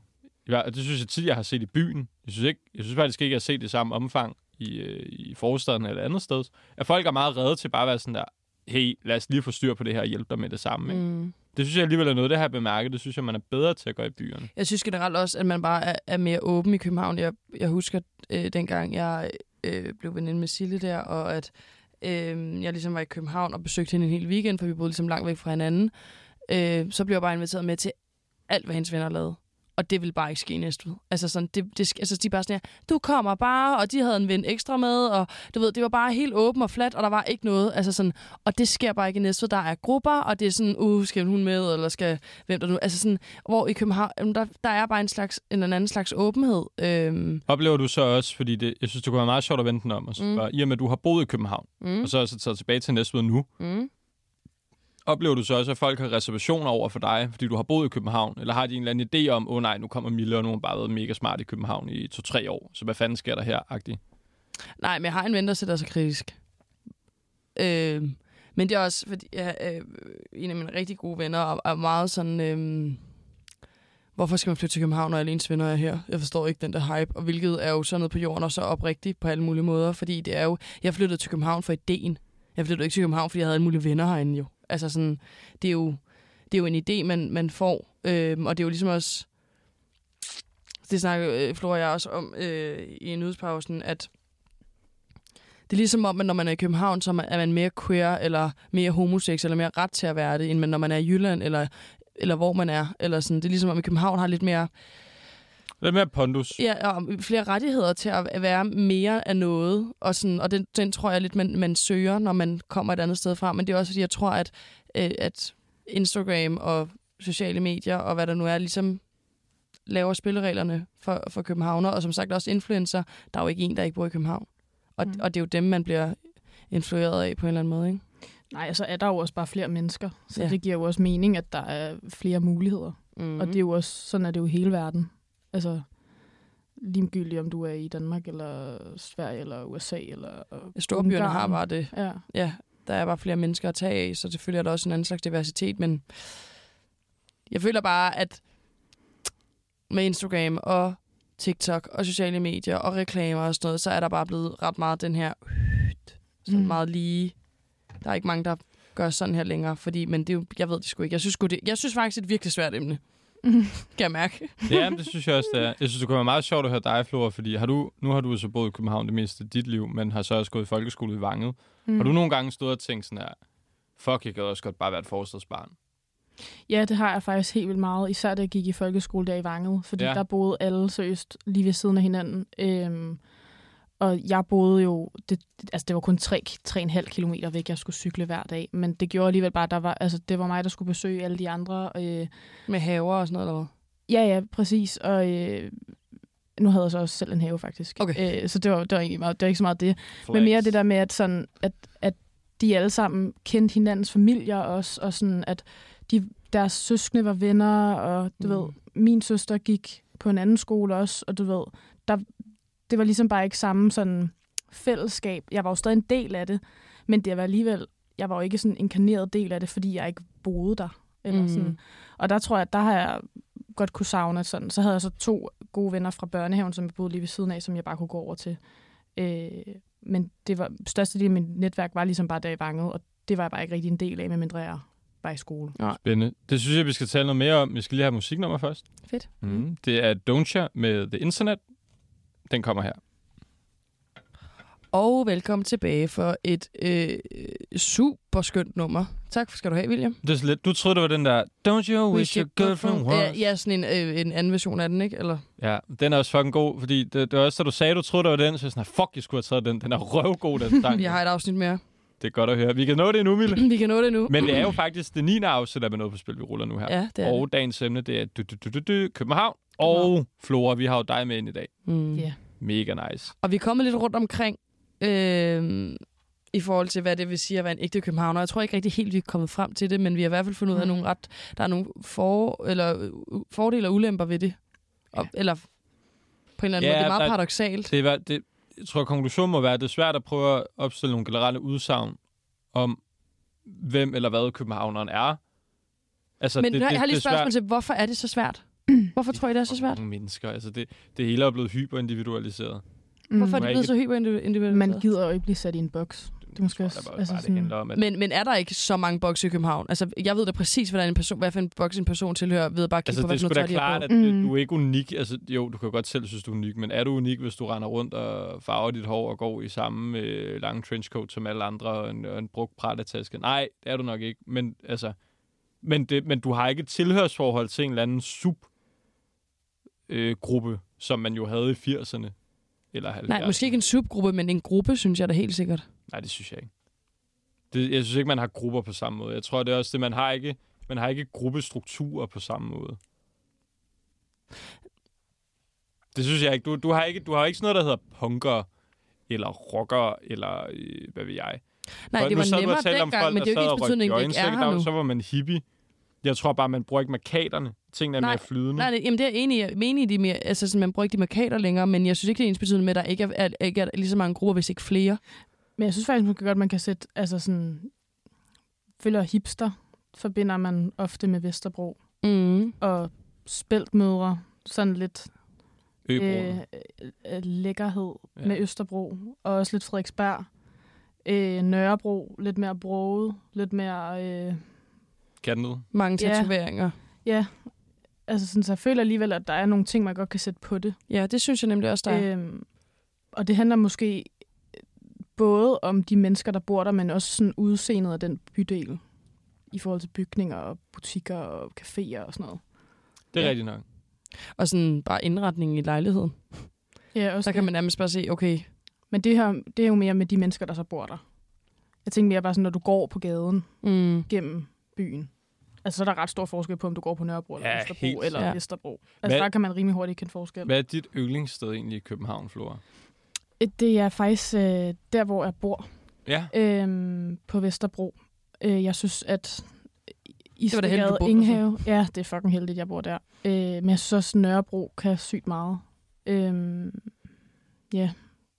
Det synes jeg jeg har set i byen. Jeg synes, ikke, jeg synes faktisk ikke, jeg har set det samme omfang i, øh, i forstaden eller andet sted. At folk er meget redde til bare at være sådan der, hey, lad os lige få styr på det her og hjælpe dig med det samme. Ikke? Mm. Det synes jeg alligevel er noget, det jeg bemærket. Det synes jeg, man er bedre til at gøre i byerne. Jeg synes generelt også, at man bare er, er mere åben i København. Jeg, jeg husker øh, dengang, jeg øh, blev veninde med Sille der, og at øh, jeg ligesom var i København og besøgte hende en hel weekend, for vi boede ligesom langt væk fra hinanden. Øh, så blev jeg bare inviteret med til alt, hvad hendes venner lavede. Og det ville bare ikke ske i Næstved. Altså, sådan, det, det, altså, de bare sådan her, du kommer bare, og de havde en ven ekstra med, og du ved, det var bare helt åben og flat, og der var ikke noget. Altså sådan, og det sker bare ikke i Næstved. Der er grupper, og det er sådan, uh, skal hun med, eller skal hvem der nu... Altså sådan, hvor i København, der, der er bare en, slags, en eller anden slags åbenhed. Øhm, Oplever du så også, fordi det, jeg synes, det kunne være meget sjovt at vente den om, og så Mm. bare, i og med, at du har boet i København, mm, og så er så taget tilbage til Næstved nu, mm oplever du så også, at folk har reservationer over for dig, fordi du har boet i København? Eller har de en eller anden idé om, åh oh, nej, nu kommer Mille, og nu har bare været mega smart i København i to-tre år, så hvad fanden sker der her, agtigt? Nej, men jeg har en ven, der sætter sig kritisk. Øh, men det er også, fordi jeg er øh, en af mine rigtig gode venner, og er meget sådan... Øh, hvorfor skal man flytte til København, når alle ens venner er her? Jeg forstår ikke den der hype, og hvilket er jo sådan noget på jorden, og så oprigtigt på alle mulige måder, fordi det er jo... Jeg flyttede til København for ideen. Jeg flyttede ikke til København, fordi jeg havde alle mulige venner herinde jo. Altså sådan, det er jo, det er jo en idé, man, man får, øh, og det er jo ligesom også... Det snakker øh, Flora og jeg også om øh, i nyhedspausen, at det er ligesom om, at når man er i København, så er man- mere queer, eller mere homoseks, eller mere ret til at være det, end man, når man er i Jylland, eller, eller hvor man er. Eller sådan. Det er ligesom om, i København har lidt mere, Lidt mere pondus. ja, og flere rettigheder til at være mere af noget. Og, sådan, og den, den tror jeg lidt, man, man søger, når man kommer et andet sted fra. Men det er også, fordi jeg tror, at, øh, at Instagram og sociale medier, og hvad der nu er, ligesom laver spillereglerne for, for københavner, og som sagt også influencer. Der er jo ikke en, der ikke bor i København. Og, mm. Og det er jo dem, man bliver influeret af på en eller anden måde, ikke? Nej, så er der jo også bare flere mennesker. Så Ja. det giver jo også mening, at der er flere muligheder. Mm. Mm. Og det er jo også, sådan er det jo i hele verden. Altså, ligegyldigt om du er i Danmark, eller Sverige, eller USA, eller Storbyerne har bare det. Ja. Ja, der er bare flere mennesker at tage af, så selvfølgelig er der også en anden slags diversitet, men jeg føler bare, at med Instagram og TikTok og sociale medier og reklamer og sådan noget, så er der bare blevet ret meget den her sådan Mm. meget lige. Der er ikke mange, der gør sådan her længere, fordi, men det er jo, jeg ved det sgu ikke. Jeg synes, det, jeg synes faktisk, det er et virkelig svært emne, kan jeg mærke. Ja, men det synes jeg også, det er. Jeg synes, det kunne være meget sjovt at høre dig, Flora, fordi har du, nu har du så boet i København det meste af dit liv, men har så også gået i folkeskole i Vanget. Mm. Har du nogle gange stået og tænkt sådan her, fuck, jeg gad også godt bare være et forstadsbarn? Ja, det har jeg faktisk helt vildt meget. Især da jeg gik i folkeskole der i Vanget. Fordi Ja. der boede alle seriøst lige ved siden af hinanden. Øhm, og jeg boede jo... Det, altså, det var kun 3,5 kilometer væk, jeg skulle cykle hver dag. Men det gjorde alligevel bare, der var, altså, det var mig, der skulle besøge alle de andre. Øh, Med haver og sådan noget, eller hvad? ja, ja, præcis. Og øh, nu havde jeg så også selv en have, faktisk. Okay. Øh, så det var, det, var egentlig meget, det var ikke så meget det. Men mere det der med, at, sådan, at, at de alle sammen kendte hinandens familier også, og sådan, at de, deres søskende var venner, og du mm. ved, min søster gik på en anden skole også, og du ved, der, det var ligesom bare ikke samme sådan fællesskab. Jeg var jo stadig en del af det, men det var alligevel, jeg var jo ikke sådan en inkarneret del af det, fordi jeg ikke boede der. Eller Mm. mm. sådan. Og der tror jeg, at der har jeg godt kunne savne sådan. Så havde jeg så to gode venner fra børnehaven, som jeg boede lige ved siden af, som jeg bare kunne gå over til. Øh, men det var størstedelen af mit netværk var ligesom bare der i vanget, og det var jeg bare ikke rigtig en del af, medmindre jeg var i skole. Spændende. Det synes jeg, vi skal tale noget mere om. Vi skal lige have musiknummer først. Fedt. Mm. Det er Don'tcha med The Internet. Den kommer her. Og velkommen tilbage for et øh, super skønt nummer. Tak skal du have, William. Det er så lidt. Du troede, det var den der Don't you wish your girlfriend was... Ja, ja, sådan en, øh, en anden version af den, ikke? Eller? Ja, den er også fucking god, fordi det, det var også, da du sagde, du troede, det var den, så jeg sådan, fuck, jeg skulle have taget den. Den er røvgod, den sang. Jeg har et afsnit mere. Det er godt at høre. Vi kan nå det nu, Mille. Vi kan nå det nu. Men det er jo faktisk det 9. afsnit, der er noget på spil, vi ruller nu her. Ja, det er og det. dagens emne, det er du, du, du, du, du, København og Flora. Vi har jo dig med ind i dag. Mm. Ja. Mega nice. Og vi er kommet lidt rundt omkring øh, i forhold til, hvad det vil sige at være en ægte københavner. Jeg tror ikke rigtig helt, vi er kommet frem til det, men vi har i hvert fald fundet ud af Mm. nogle ret... Der er nogle for, eller, fordele og ulemper ved det. Og, eller på en eller anden Ja, måde. Det er meget der- paradoxalt. Det, er, det, jeg tror, konklusionen må være, at det er svært at prøve at opstille nogle generelle udsagn om, hvem eller hvad københavneren er. Altså, Men det, jeg det, har lige et spørgsmål til, hvorfor er det så svært? Hvorfor tror I, det er så svært? Mange mennesker. Altså, det, det hele er blevet hyperindividualiseret. Hvorfor er Mm. det blevet så hyperindividuelt? Man gider jo ikke blive sat i en boks. Det er måske også... bare, Altså bare, det sådan, handler om, at Men, men er der ikke så mange bokse i København? Altså, jeg ved da præcis, hvordan en person, hvad for en boks en person tilhører, ved at bare kigge Altså, på, det er hvad sgu for da noget tøj klart, at det, Mm. du er ikke unik. Altså, jo, du kan godt selv synes, du er unik, men er du unik, hvis du render rundt og farver dit hår og går i samme øh, lange trenchcoat som alle andre og en, og en brugt prattetaske? Nej, det er du nok ikke. Men, altså, men, det, men du har ikke et tilhørsforhold til en eller anden sub øh, gruppe, som man jo havde i 80'erne eller 70'erne. Nej, måske ikke en subgruppe, men en gruppe, synes jeg da helt sikkert. Nej, det synes jeg ikke. Det, jeg synes ikke, man har grupper på samme måde. Jeg tror, det er også det, man har ikke, man har ikke gruppestrukturer på samme måde. Det synes jeg ikke. Du, du, har ikke. du har ikke sådan noget, der hedder punker, eller rocker, eller øh, hvad ved jeg. Nej, Folk- det var nemmere dengang, folk, men det er jo ikke betydning, at ikke er her nu. Så var man hippie. Jeg tror bare, man bruger ikke markaterne. Tingene er Nej, mere flydende. Nej, det, jamen det er jeg enig i. Jeg er enig i, de mere, altså, sådan, man bruger ikke de markader længere, men jeg synes ikke, det er ens betydning med, at der ikke er, er, ikke er lige så mange grupper, hvis ikke flere. Men jeg synes faktisk måske godt, man kan sætte... Altså sådan... Følger hipster forbinder man ofte med Vesterbro. Mm. Og spæltmødre. Sådan lidt øh, øh, lækkerhed Ja. ja. med Østerbro. Og også lidt Frederiksberg. Øh, Nørrebro. Lidt mere broget. Lidt mere... Øh, Kantet. Mange Ja. tatoveringer. ja, altså sådan, så jeg føler alligevel, at der er nogle ting, man godt kan sætte på det. Ja, det synes jeg nemlig også, der er. Øhm, og det handler måske både om de mennesker, der bor der, men også sådan udseendet af den bydel i forhold til bygninger og butikker og caféer og sådan noget. Det er Ja. rigtigt nok. Og sådan bare indretningen i lejligheden. Ja, også Så kan man nærmest bare se, okay, Men det her, det er jo mere med de mennesker, der så bor der. Jeg tænker mere bare sådan, når du går på gaden mm, gennem byen. Altså, så er der ret stor forskel på, om du går på Nørrebro eller Ja, Østerbro helt eller sikkert. Vesterbro. Altså, Hvad- der kan man rimelig hurtigt kende forskel. Hvad er dit yndlingssted egentlig i København, Flora? Det er faktisk øh, der, hvor jeg bor. Ja. øhm, på Vesterbro. Øh, jeg synes, at var da heldigt, Inghave, ja, det er fucking heldigt, jeg bor der. Øh, men jeg synes også, Nørrebro kan sygt meget. Øhm,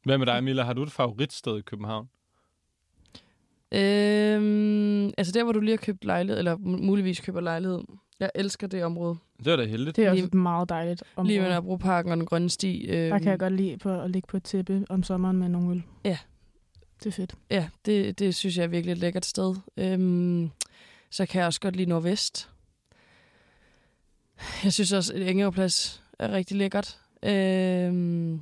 Hvad med dig, Milla? Har du et favoritsted i København? Øhm, altså der, hvor du lige har købt lejlighed, eller mu- muligvis køber lejlighed. Jeg elsker det område. Det var da heldigt. det er også Lige- et meget dejligt område. Lige ved Nørrebroparken og den grønne sti. Øhm, Der kan jeg godt lide på at ligge på et tæppe om sommeren med nogle øl. Ja. Det er fedt. Ja, det, det synes jeg er virkelig et lækkert sted. Øhm, så kan jeg også godt lide Nordvest. Jeg synes også, at Engeåplads er rigtig lækkert. Øhm,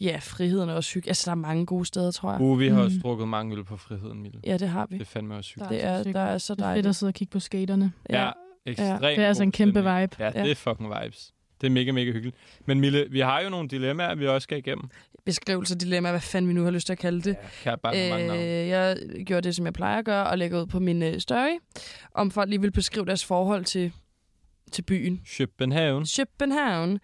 ja, friheden er også hyggeligt. Altså, der er mange gode steder, tror jeg. Uh, vi har også Mm. drukket mange øl på friheden, Mille. Ja, det har vi. Det er fandme også hyggeligt. Det er, der er så Det er fedt dejligt. at sidde og kigge på skaterne. Ja, ekstremt Det er altså en kæmpe stemning. vibe. Ja, Ja. det er fucking vibes. Det er mega, mega hyggeligt. Men Mille, vi har jo nogle dilemmaer, vi også skal igennem. Beskrivelse, dilemma, hvad fanden vi nu har lyst til at kalde det. Kan jeg bare have mange navne. Øh, jeg gjorde det, som jeg plejer at gøre, og lægger ud på min øh, story, om folk lige vil beskrive deres forhold til, til byen. København. København.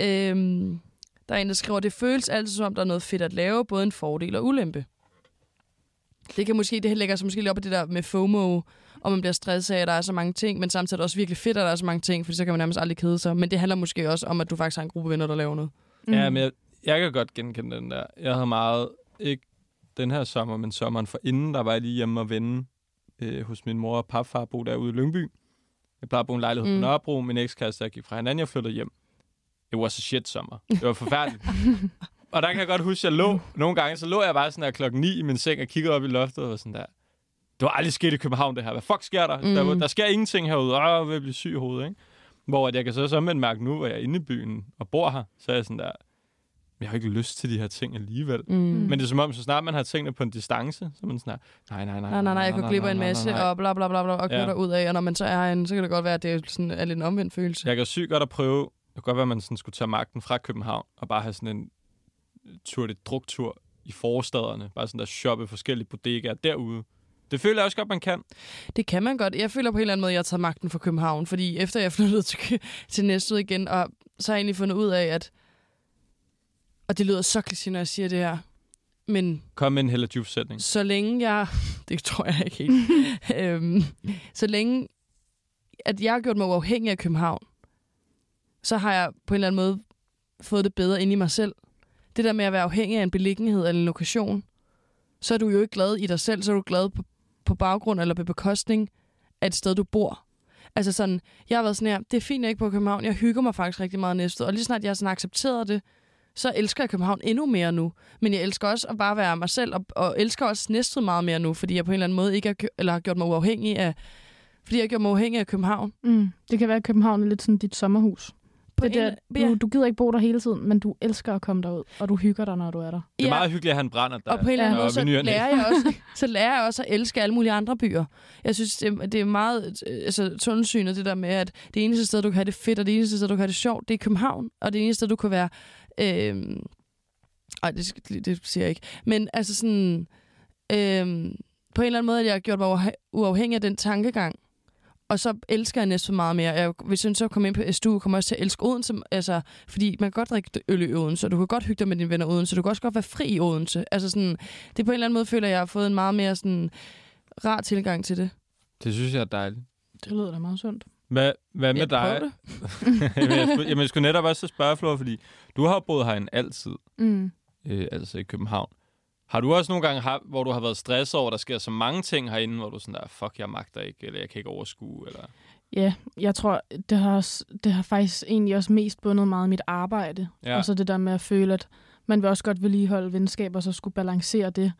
Øhm, der er en, der skriver, det føles altid som om, der er noget fedt at lave, både en fordel og ulempe. Det kan måske, det lægger sig måske lidt op på det der med FOMO, og man bliver stresset af, at der er så mange ting, men samtidig er det også virkelig fedt, at der er så mange ting, for så kan man nærmest aldrig kede sig. Men det handler måske også om, at du faktisk har en gruppe venner, der laver noget. Mm. Ja, men jeg, jeg kan godt genkende den der. Jeg havde meget, ikke den her sommer, men sommeren for inden, der var jeg lige hjemme og vende øh, hos min mor og papfar, bo derude i Lyngby. Jeg plejede at bo i en lejlighed mm. På Nørrebro. Min ekskæreste, jeg gik fra hinanden, jeg flyttede hjem. It was a shit sommer. Det var forfærdeligt. og der kan jeg godt huske, at jeg lå, nogle gange, så lå jeg bare sådan der klokken 9 i min seng og kiggede op i loftet og sådan der, det var aldrig sket i København, det her. Hvad fuck sker der? Mm. Der, der sker ingenting herude. Åh, jeg vil blive syg i hovedet, ikke? Hvor at jeg kan så også mærke nu, hvor jeg er inde i byen og bor her, så er jeg sådan der, jeg har ikke lyst til de her ting alligevel. Mm. Men det er som om, så snart man har tingene på en distance, så er man sådan her, nej, nej, nej. Nej, nej, nej, jeg går glip af en masse, og bla bla bla bla, og Ja. ja. ud af, og når man så er herinde, så kan det godt være, at det er sådan er lidt en omvendt følelse. Jeg kan sygt godt at prøve, kan godt være, at man sådan skulle tage magten fra København, og bare have sådan en tur, det druktur i forstederne, bare sådan der shoppe forskellige bodegaer derude. Det føler jeg også godt, man kan. Det kan man godt. Jeg føler på en eller anden måde, at jeg har taget magten fra København, fordi efter jeg flyttede til, til Næstved igen, og så har jeg egentlig fundet ud af, at og det lyder så kliché, når jeg siger det her, men Kom med en Hella Juf-sætning. så længe jeg... Det tror jeg ikke helt. øhm, så længe, at jeg har gjort mig uafhængig af København, så har jeg på en eller anden måde fået det bedre ind i mig selv. Det der med at være afhængig af en beliggenhed eller en lokation, så er du jo ikke glad i dig selv, så er du glad på, på baggrund eller på bekostning af et sted, du bor. Altså sådan, jeg har været sådan her, det er fint, jeg ikke på København, jeg hygger mig faktisk rigtig meget næste og lige snart jeg har sådan accepteret det, så elsker jeg København endnu mere nu. Men jeg elsker også at bare være mig selv, og, og elsker også næstet meget mere nu, fordi jeg på en eller anden måde ikke har, eller har gjort mig uafhængig af, fordi jeg har gjort mig uafhængig af København. Mm. Det kan være, at København er lidt sådan dit sommerhus. På Det der, en- ja. du, du gider ikke bo der hele tiden, men du elsker at komme derud, og du hygger dig, når du er der. Det er Ja. meget hyggeligt, at han brænder der. Og på en eller anden måde, så lærer, jeg også, så lærer jeg også at elske alle mulige andre byer. Jeg synes, det, det er meget øh, altså, tunnelsynet, det der med, at det eneste sted, du kan have det fedt, og det eneste sted, du kan have det sjovt, det er København. Og det eneste sted, du kan være... Øh, ej, det, det siger jeg ikke. Men altså sådan... Øh, på en eller anden måde, at jeg har gjort mig uafhæ- uafhængig af den tankegang. Og så elsker jeg næsten meget mere. Jeg, hvis jeg så kommer ind på SDU, kommer også til at elske Odense. Altså, fordi man kan godt drikke øl i Odense, og du kan godt hygge dig med dine venner i Odense. Du kan også godt være fri i Odense. Altså sådan, det på en eller anden måde, føler jeg, at jeg har fået en meget mere sådan, rar tilgang til det. Det synes jeg er dejligt. Det lyder da meget sundt. Hvad, hvad med Jeg dig? det. jamen, jeg, skulle, jamen, jeg skulle netop også spørge, Flor, fordi du har boet herinde altid, Mm. øh, altså i København. Har du også nogle gange haft, hvor du har været stresset over, at der sker så mange ting herinde, hvor du sådan der, fuck, jeg magter ikke, eller jeg kan ikke overskue, eller... Ja, jeg tror, det har, også, det har faktisk egentlig også mest bundet meget mit arbejde. Ja. Og så det der med at føle, at man vil også godt vedligeholde venskaber, og så skulle balancere det.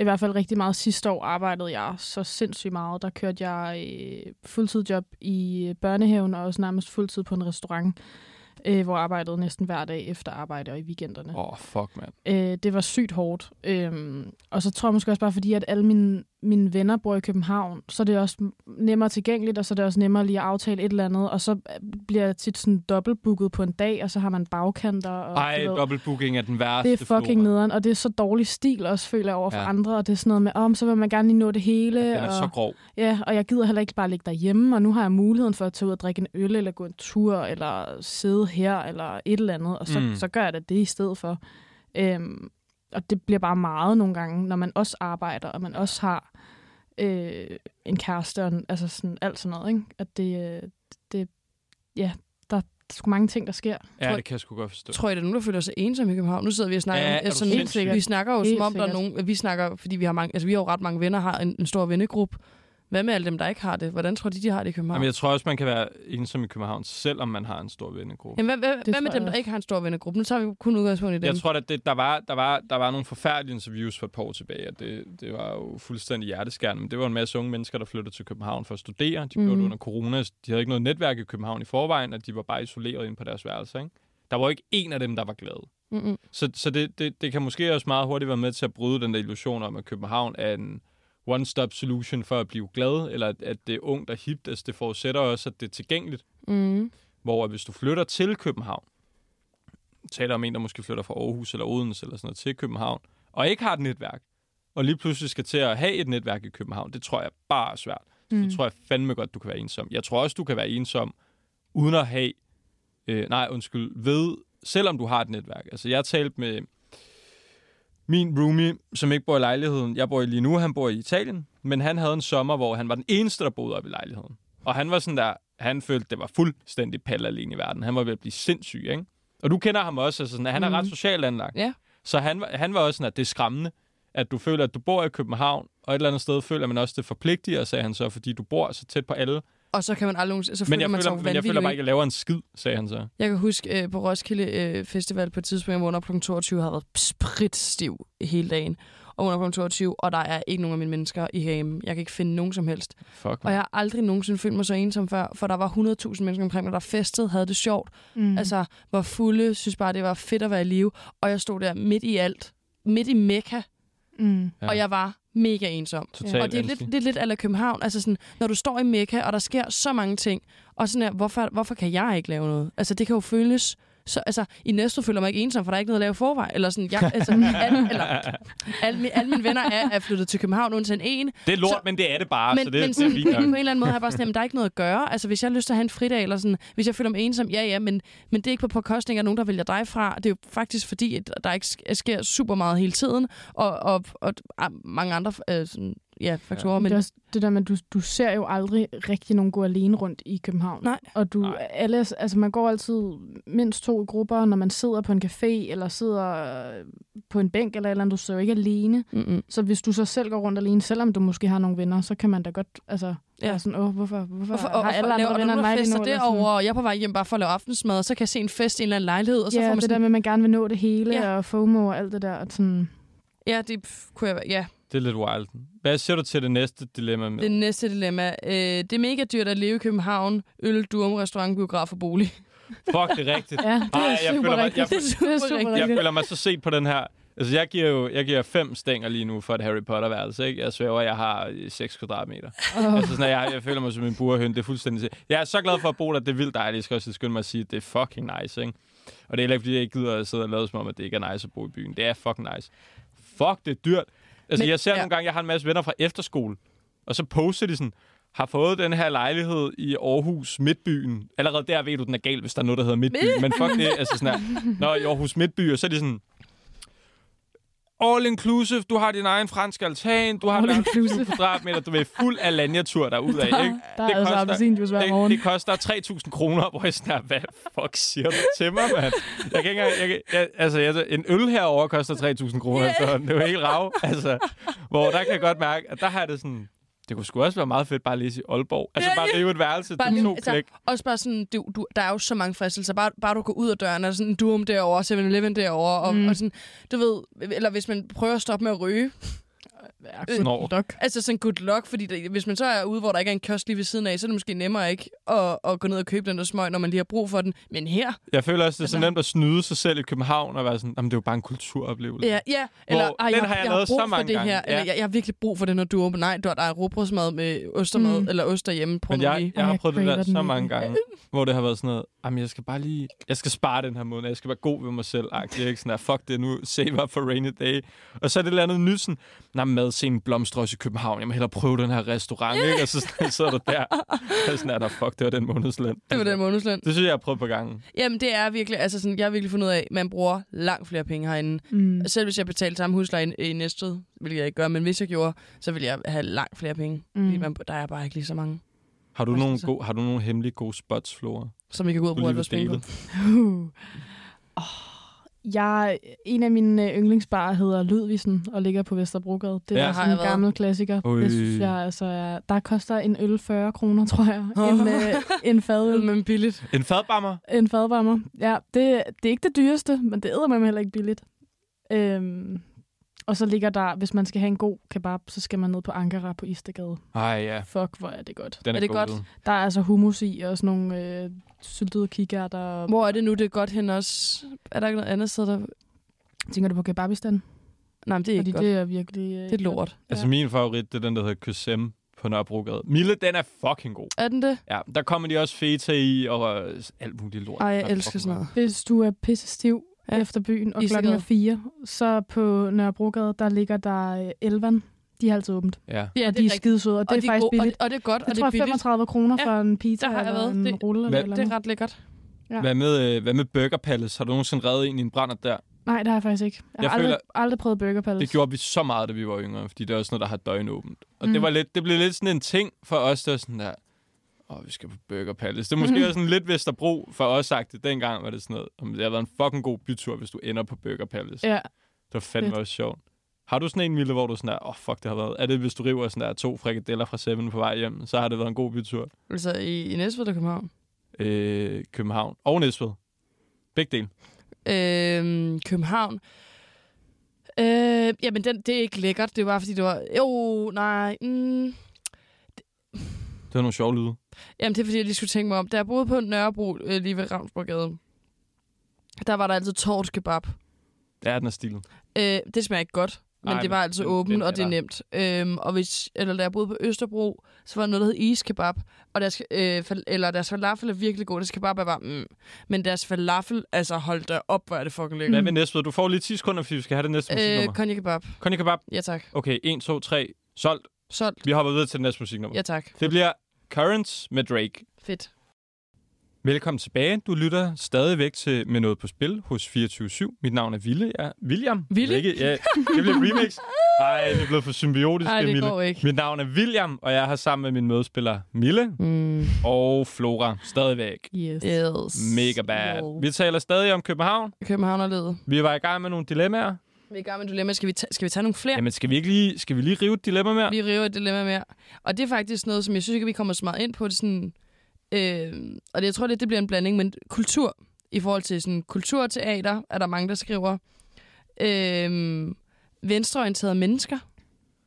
I hvert fald rigtig meget sidste år arbejdede jeg så sindssygt meget. Der kørte jeg øh, fuldtidjob i øh, børnehaven, og også nærmest fuldtid på en restaurant, øh, hvor jeg arbejdede næsten hver dag efter arbejde og i weekenderne. Åh, oh, fuck, mand. Øh, det var sygt hårdt. Øhm, og så tror jeg måske også bare, fordi at alle mine, mine venner bor i København, så er det også nemmere tilgængeligt, og så er det også nemmere lige at aftale et eller andet. Og så bliver jeg tit sådan dobbeltbooket på en dag, og så har man bagkanter. Og, Ej, dobbeltbooking er den værste, det er fucking Flora. nederen, og det er så dårlig stil også, føler jeg, over for Ja. ja. andre. Og det er sådan noget med, om så vil man gerne lige nå det hele. Den er og, så grov. Ja, og jeg gider heller ikke bare ligge derhjemme, og nu har jeg muligheden for at tage ud og drikke en øl, eller gå en tur, eller sidde her, eller et eller andet, og så, mm. så gør jeg da det i stedet for. Øhm, og det bliver bare meget nogle gange, når man også arbejder, og man også har øh, en kæreste, og en, altså sådan, alt sådan noget, ikke? At det, øh, det, ja, der er sgu mange ting, der sker. Ja, Tror- det kan jeg sgu godt forstå. Tror jeg, der er nogen, der føler sig ensomme i København? Nu sidder vi og snakker Ja, om... du Altså, sindssyg? Helt sikkert. vi snakker jo, Helt som om der er nogen... Vi snakker, fordi vi har, mange, altså, vi har jo ret mange venner, har en, en stor vennegruppe. Hvad med alle dem, der ikke har det? Hvordan tror de, de har det i København? Jamen, jeg tror også, man kan være ensom i København, selvom man har en stor vennegruppe. Jamen, hvad, hvad, hvad med dem, der ikke har en stor vennegruppe? Nu tager vi kun udgangspunkt i dem. Jeg tror, at det, der, var, der, var, der var nogle forfærdelige interviews for et par år tilbage, og det, det var jo fuldstændig hjerteskærende. Men det var en masse unge mennesker, der flyttede til København for at studere. De blev Mhm. det under corona. De havde ikke noget netværk i København i forvejen, og de var bare isoleret inde på deres værelse. Ikke? Der var ikke en af dem, der var glade. Mm-mm. Så, så det, det, det kan måske også meget hurtigt være med til at bryde den der illusion om, at København er en one-stop solution for at blive glad, eller at, at det er ungt og hipt. Altså, det forudsætter også, at det er tilgængeligt. Mm. Hvor hvis du flytter til København, taler om en, der måske flytter fra Aarhus eller Odense eller sådan noget til København, og ikke har et netværk, og lige pludselig skal til at have et netværk i København, det tror jeg bare er svært. Mm. Så tror jeg fandme godt, du kan være ensom. Jeg tror også, du kan være ensom, uden at have, øh, nej undskyld, ved, selvom du har et netværk. Altså jeg har talt med min roomie, som ikke bor i lejligheden. Jeg bor i lige nu, han bor i Italien, men han havde en sommer, hvor han var den eneste, der boede op i lejligheden. Og han var sådan der, han følte, det var fuldstændig palle alene i verden. Han var ved at blive sindssyg, ikke? Og du kender ham også, altså sådan, han er Mhm. ret socialt anlagt. Ja. Så han, var- han var også sådan, at det er skræmmende, at du føler, at du bor i København, og et eller andet sted føler man også, det forpligtiger, sagde han så, fordi du bor så tæt på alle. Og så kan man aldrig nogensinde- så Men føler jeg, man sig føler, men jeg føler bare ikke, at jeg laver en skid, sagde han så. Jeg kan huske øh, på Roskilde øh, Festival på et tidspunkt, vågnede op kl. 22, havde været spritstiv hele dagen. Og op kl. 22, og der er ikke nogen af mine mennesker i hjemme. Jeg kan ikke finde nogen som helst. Fuck, Og jeg har aldrig nogensinde følt mig så ensom før, for der var 100.000 mennesker omkring mig, der festede, havde det sjovt. Mm. Altså, var fulde, synes bare, det var fedt at være i live. Og jeg stod der midt i alt. Midt i Mekka, mm. Ja. og jeg var mega ensom. Totalt og det er, lidt, det er lidt ala København. Altså sådan, når du står i Mekka, og der sker så mange ting, og sådan her, hvorfor, hvorfor kan jeg ikke lave noget? Altså, det kan jo føles så altså, i næste føler jeg mig ikke ensom, for der er ikke noget at lave forvej. Eller sådan, jeg, altså, al, eller, alle, alle mine venner er, er flyttet til København undtagen en. Det er lort, Så- men det er det bare, men, så det, men, det er fint på en eller anden måde har jeg bare sådan, at der er ikke noget at gøre. Altså, hvis jeg har lyst til at have en fridag, eller sådan, hvis jeg føler mig ensom, ja, ja, men, men det er ikke på påkostning af nogen, der vælger dig fra. Det er jo faktisk fordi, at der ikke sk- sker super meget hele tiden, og, og, og, og mange andre øh, sådan, ja, faktorer. Men Men, det er også det der med, at du, du ser jo aldrig rigtig nogen gå alene rundt i København. Nej. Og du, Nej. alle, altså man går altid mindst to i grupper, når man sidder på en café, eller sidder øh, på en bænk eller eller andet. Du står jo ikke alene. Mm-mm. Så hvis du så selv går rundt alene, selvom du måske har nogle venner, så kan man da godt, altså, Ja. ja. sådan, åh, hvorfor, hvorfor, Hvorfor, har alle andre laver, venner end mig lige fester sådan? derovre, og jeg er på vej hjem bare for at lave aftensmad, og så kan jeg se en fest i en eller anden lejlighed, og så ja, får man det sådan, der med, at man gerne vil nå det hele, Ja. ja. og FOMO og alt det der. og Sådan, ja, det kunne jeg, ja. Det er lidt wild. Hvad siger du til det næste dilemma med? Det næste dilemma. Øh, det er mega dyrt at leve i København. Øl, durum, restaurant, biograf og bolig. Fuck, det er rigtigt. ja, det Ej, er jeg super føler mig- rigtigt. jeg det er super, rigtigt. Jeg rigtigt. føler mig så set på den her. Altså, jeg giver jo jeg giver fem stænger lige nu for et Harry Potter-værelse, ikke? Jeg svæver, jeg har øh, 6 kvadratmeter. Åh. Altså, sådan, jeg, jeg føler mig som en burhøn. Det er fuldstændig... se- Jeg er så glad for at bo der. Det er vildt dejligt. Jeg skal også skynde mig at sige, at det er fucking nice, ikke? Og det er heller ikke, fordi jeg ikke gider at sidde og lade som om, at det ikke er nice at bo i byen. Det er fucking nice. Fuck, det er dyrt. Altså, Men- jeg ser ja. nogle gange, jeg har en masse venner fra efterskole, og så poster de sådan, har fået den her lejlighed i Aarhus Midtbyen. Allerede der ved du, den er gal, hvis der er noget, der hedder Midtbyen. Men fuck det, altså sådan her. Nå, i Aarhus Midtby, og så er de sådan, all inclusive, du har din egen franske altan, du har All en inclusive. kvadratmeter, du er fuld af lanjatur derudad, ikke? Der Det er altså koster- appelsinjuice hver morgen. Det, det koster 3.000 kroner, hvor jeg sådan her, hvad fuck siger du til mig, mand? Jeg kan ikke jeg, jeg, altså, jeg, en øl herover koster 3.000 kroner, Yeah. så det er jo helt rav. Altså, hvor der kan jeg godt mærke, at der har det sådan, det kunne sgu også være meget fedt bare at læse i Aalborg. Altså Ja, bare ja. leve et værelse Bare til to altså, klik. Også bare sådan, du, du, der er jo så mange fristelser. Bare, bare du går ud af døren, der sådan en Durum derovre, 7-Eleven derovre, og, Mm. og sådan, du ved, eller hvis man prøver at stoppe med at ryge, Ja, Nå. dog. altså sådan good luck, fordi der, hvis man så er ude, hvor der ikke er en kiosk lige ved siden af, så er det måske nemmere ikke at, at gå ned og købe den der smøg, når man lige har brug for den. Men her, Jeg føler også, det er så Altså- nemt at snyde sig selv i København og være sådan, jamen det er jo bare en kulturoplevelse. ja, ja. Eller, Hvor- ej, den jeg, har jeg jeg lavet brug så for mange det gange. her. Eller, Ja. jeg, jeg har virkelig brug for den her Durum. Nej, der, der er råbrødsmad med ostermad, Mm. eller ost derhjemme. Prøv Men jeg, lige. jeg har jeg prøvet det der så mange gange, hvor det har været sådan noget, jamen jeg skal bare lige, jeg skal spare den her måned, jeg skal være god ved mig selv, agtigt, ikke? Sådan der, fuck det nu, save up for rainy day. Og så er det et eller andet nyt, sådan, nej, madscenen blomstrer også i København, jeg må hellere prøve den her restaurant, ikke? Og så sådan- sidder du der, og sådan er der, fuck, det var den månedsløn. Det var den månedsløn. Det synes jeg, jeg har prøvet på gangen. Jamen, det er virkelig, altså sådan, jeg har virkelig fundet ud af, at man bruger langt flere penge herinde. Mm. Selv hvis jeg betalte samme husleje i, i Næstved, hvilket jeg ikke gør, men hvis jeg gjorde, så ville jeg have langt flere penge. Mm. Fordi man, der er bare ikke lige så mange, Har du, nogle Fristelser. gode, har du nogle hemmelige gode spots, Flora? som vi kan gå ud og bruge vores penge på. Uh. Oh. Jeg, en af mine øh, yndlingsbarer hedder Lydvisen og ligger på Vesterbrogade. Det Ja. er sådan en været. gammel klassiker. Ui. Det synes jeg altså er, Der koster en øl 40 kroner, tror jeg. En, øh, en fadøl. Men billigt. En fadbammer? En fadvarmer. Ja, det, det er ikke det dyreste, men det æder man heller ikke billigt. Øhm, og så ligger der, hvis man skal have en god kebab, så skal man ned på Ankara på Istegade. Ej ja, Fuck, hvor er det godt. den er, Er det god. godt? Der er altså hummus i, og sådan nogle øh, syltede kikærter. Hvor er det nu, det er godt hen også? Er der ikke noget andet sted, der... Tænker du på kebabistan? Nej, men det er Fordi ikke godt. det er virkelig... Øh, Det er lort. Altså min favorit, det er den, der hedder Kysem på Nørrebrogade. Mille, den er fucking god. Er den det? Ja, der kommer de også feta i og øh, alt muligt lort. Ej, jeg er elsker sådan noget. Hvis du er pisse stiv Ja. efter byen, og klokken er fire, så på Nørrebrogade, der ligger der øh, Elvan. De har altid åbent. Ja. Ja, og de er skide søde, og det er de faktisk gode- billigt. Og, og det er godt, og Jeg det tror, er billigt. 35 kroner Ja, for en pizza der har jeg eller været. en Det- rulle. Hvad- eller Det er ret lækkert. Ja. Hvad, med, øh, hvad med Burger Palace? Har du nogensinde reddet en i en brænder der? Nej, det har jeg faktisk ikke. Jeg, Jeg har aldrig, føler- aldrig prøvet Burger Palace. Det gjorde vi så meget, da vi var yngre, fordi det er også noget, der har døgnåbent. Og mm. det, var lidt, det blev lidt sådan en ting for os, der var sådan der, åh, vi skal på Burger Palace. Det er måske Mhm. også sådan lidt Vesterbro for os sagt det. Dengang var det sådan noget, om det har været en fucking god bytur, hvis du ender på Burger Palace. Ja. Det var fandme Fedt. også sjovt. Har du sådan en, Mille, hvor du sådan der, åh, oh, fuck, det har været... Er det, hvis du river sådan der to frikadeller fra Seven på vej hjem, så har det været en god bytur? Altså i, i Næstved, der København. Øh, København og Næstved. Begge dele. Øhm, København. Øh, jamen, den, det er ikke lækkert. Det var fordi, det var... Jo, nej. Mm, Det var nogle sjove lyde. jamen, det er fordi, jeg lige skulle tænke mig om. Da jeg boede på Nørrebro, øh, lige ved Ravnsborgade, der var der altid torskebab. Ja, den er stilet. Øh, det smager ikke godt. men Nej, det var altså åbent, og det er nemt. Øhm, og hvis, eller da jeg boede på Østerbro, så var der noget, der hed iskebab, og deres, øh, fal- eller deres falafel er virkelig god. Deres kebab er bare, mm. Men deres falafel, altså hold da op, hvor er det fucking lækkert. Hvad med næste? Du får lige 10 sekunder, fordi vi skal have det næste Øh, musiknummer. konje kebab. Konje kebab. Ja tak. Okay, 1, 2, 3. Solgt. Solgt. Vi hopper videre til det næste musiknummer. Ja tak. Det bliver Currents med Drake. Fedt. Velkommen tilbage. Du lytter stadigvæk til Med Noget på Spil hos 24-7. Mit navn er Ville. Ja, William. Ville? Ikke, ja, det bliver remix. Nej, det er blevet for symbiotisk, Nej, det Mille. går ikke. Mit navn er William, og jeg er her sammen med min medspiller Mille Mm. og Flora. Stadigvæk. Yes. Yes. Mega bad. Wow. Vi taler stadig om København. Københavnerledet. Vi var i gang med nogle dilemmaer. Vi er i gang med dilemma. Skal vi, ta- skal vi tage nogle flere? Jamen, skal vi ikke lige, skal vi lige rive et dilemma mere? Vi river et dilemma mere. Og det er faktisk noget, som jeg synes ikke, vi kommer så meget ind på. Det er sådan, øh, og det, jeg tror lidt, det bliver en blanding, men kultur. I forhold til sådan kulturteater, er der mange, der skriver. Øh, venstreorienterede mennesker,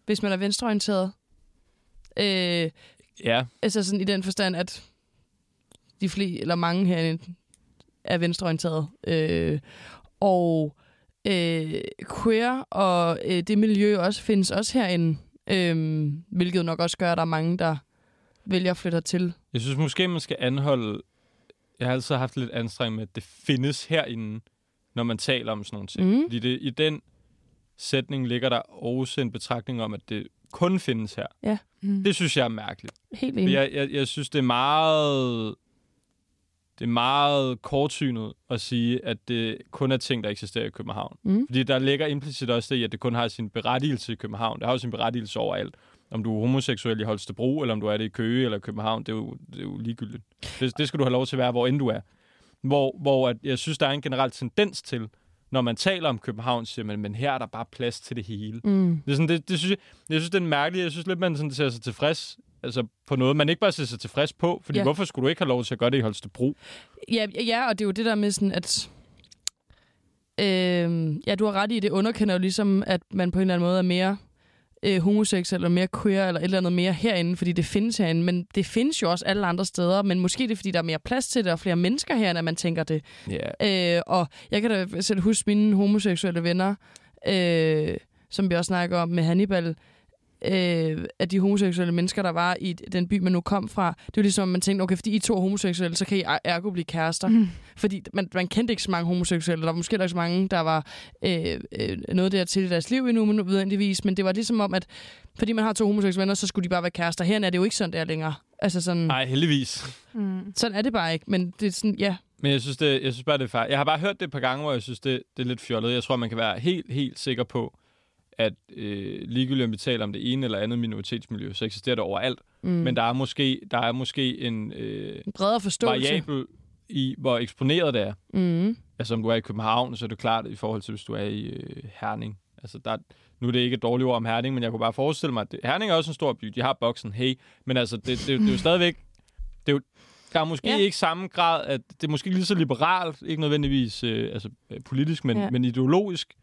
hvis man er venstreorienteret. Øh, Ja. altså sådan i den forstand, at de flere, eller mange herinde er venstreorienteret. Øh, og øh, queer og øh, det miljø også findes også herinde, øh, hvilket nok også gør, at der er mange, der vælger at flytte til. Jeg synes måske, man skal anholde... Jeg har altid haft lidt anstrengt med, at det findes herinde, når man taler om sådan nogle ting. Mm. Fordi det, i den sætning ligger der også en betragtning om, at det kun findes her. Mm. Det synes jeg er mærkeligt. Helt enig. Jeg, jeg, jeg synes, det er meget... Det er meget kortsynet at sige, at det kun er ting, der eksisterer i København. Mm. Fordi der ligger implicit også det i, at det kun har sin berettigelse i København. Det har jo sin berettigelse overalt. Om du er homoseksuel i Holstebro, eller om du er det i Køge eller København, det er jo, det er jo ligegyldigt. Det, det skal du have lov til at være, hvor end du er. Hvor, hvor at jeg synes, der er en generel tendens til, når man taler om København, siger man, men her er der bare plads til det hele. Mm. Det, er sådan, det, det synes jeg, jeg synes, det er mærkeligt. Jeg synes lidt, man sådan ser sig tilfreds altså på noget, man ikke bare ser sig tilfreds på. Fordi Ja. hvorfor skulle du ikke have lov til at gøre det i Holstebro? Ja, ja, og det er jo det der med sådan, at... Øh, ja, du har ret i, det underkender jo ligesom, at man på en eller anden måde er mere øh, homoseksuel eller mere queer eller et eller andet mere herinde, fordi det findes herinde. Men det findes jo også alle andre steder, men måske det er, fordi der er mere plads til det og flere mennesker herinde, at man tænker det. Ja. Øh, og jeg kan da selv huske mine homoseksuelle venner, øh, som vi også snakker om med Hannibal, øh, at de homoseksuelle mennesker, der var i den by, man nu kom fra, det var ligesom, at man tænkte, okay, fordi I to er homoseksuelle, så kan I er- ergo blive kærester. Mm. Fordi man, man kendte ikke så mange homoseksuelle. Der var måske ikke så mange, der var øh, øh, noget der til i deres liv endnu, men nødvendigvis. Men det var ligesom om, at fordi man har to homoseksuelle venner, så skulle de bare være kærester. Her er det jo ikke sådan, det er længere. Altså sådan, Nej, heldigvis. Mm. sådan er det bare ikke. Men det er sådan, ja. Men jeg synes, det, jeg synes bare, det er fejl. Jeg har bare hørt det et par gange, hvor jeg synes, det, det er lidt fjollet. Jeg tror, man kan være helt, helt sikker på, at øh, ligegyldigt om vi taler om det ene eller andet minoritetsmiljø, så eksisterer det overalt. Mm. Men der er måske, der er måske en øh, En bredere forståelse. variabel i, hvor eksponeret det er. Mm. Altså om du er i København, så er det klart i forhold til, hvis du er i øh, Herning. Altså der, nu er det ikke et dårligt ord om Herning, men jeg kunne bare forestille mig, at det, Herning er også en stor by. De har boksen, hey. Men altså, det, det, det, det er jo stadigvæk... Det er jo, der er måske Ja. ikke samme grad, at det er måske lige så liberalt, ikke nødvendigvis øh, altså, politisk, men, ja. men ideologisk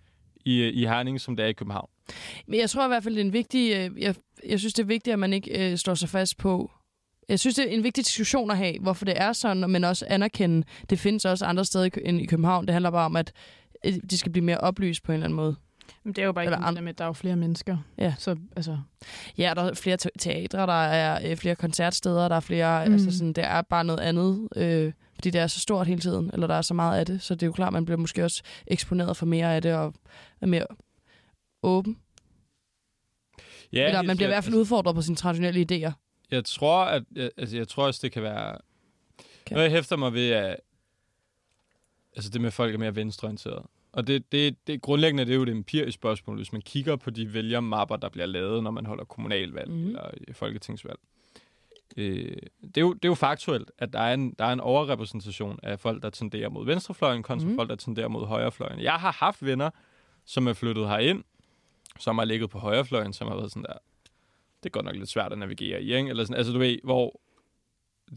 i, i Herning, som det er i København. Men jeg tror i hvert fald, det er en vigtig... øh, Jeg, jeg synes, det er vigtigt, at man ikke øh, står sig fast på... Jeg synes, det er en vigtig diskussion at have, hvorfor det er sådan, men også anerkende, det findes også andre steder end i København. Det handler bare om, at øh, de skal blive mere oplyst på en eller anden måde. Men det er jo bare Eller ikke an- det med, at der er jo flere mennesker. Ja. Så altså, Ja, der er flere te- teatre, der er øh, flere koncertsteder, der er flere... Mm. Altså sådan, det er bare noget andet, øh, fordi det er så stort hele tiden, eller der er så meget af det. Så det er jo klart, man bliver måske også eksponeret for mere af det, og er mere åben. Ja, eller man bliver i sikkert. hvert fald udfordret på sine traditionelle idéer. Jeg tror, at jeg, altså, jeg tror også, det kan være... Okay. Noget, jeg hæfter mig ved, er altså det med, at folk er mere venstreorienteret. Og det, det, det grundlæggende det er jo et empirisk spørgsmål, hvis man kigger på de vælgermapper, der bliver lavet, når man holder kommunalvalg mm. eller folketingsvalg. Øh, det, er jo, det er jo faktuelt, at der er, en, der er en overrepræsentation af folk, der tenderer mod venstrefløjen, kontra mm. folk, der tenderer mod højrefløjen. Jeg har haft venner, som er flyttet herind, som har ligget på højrefløjen, som har været sådan der, det er godt nok lidt svært at navigere i, ikke? Eller sådan, altså du ved, hvor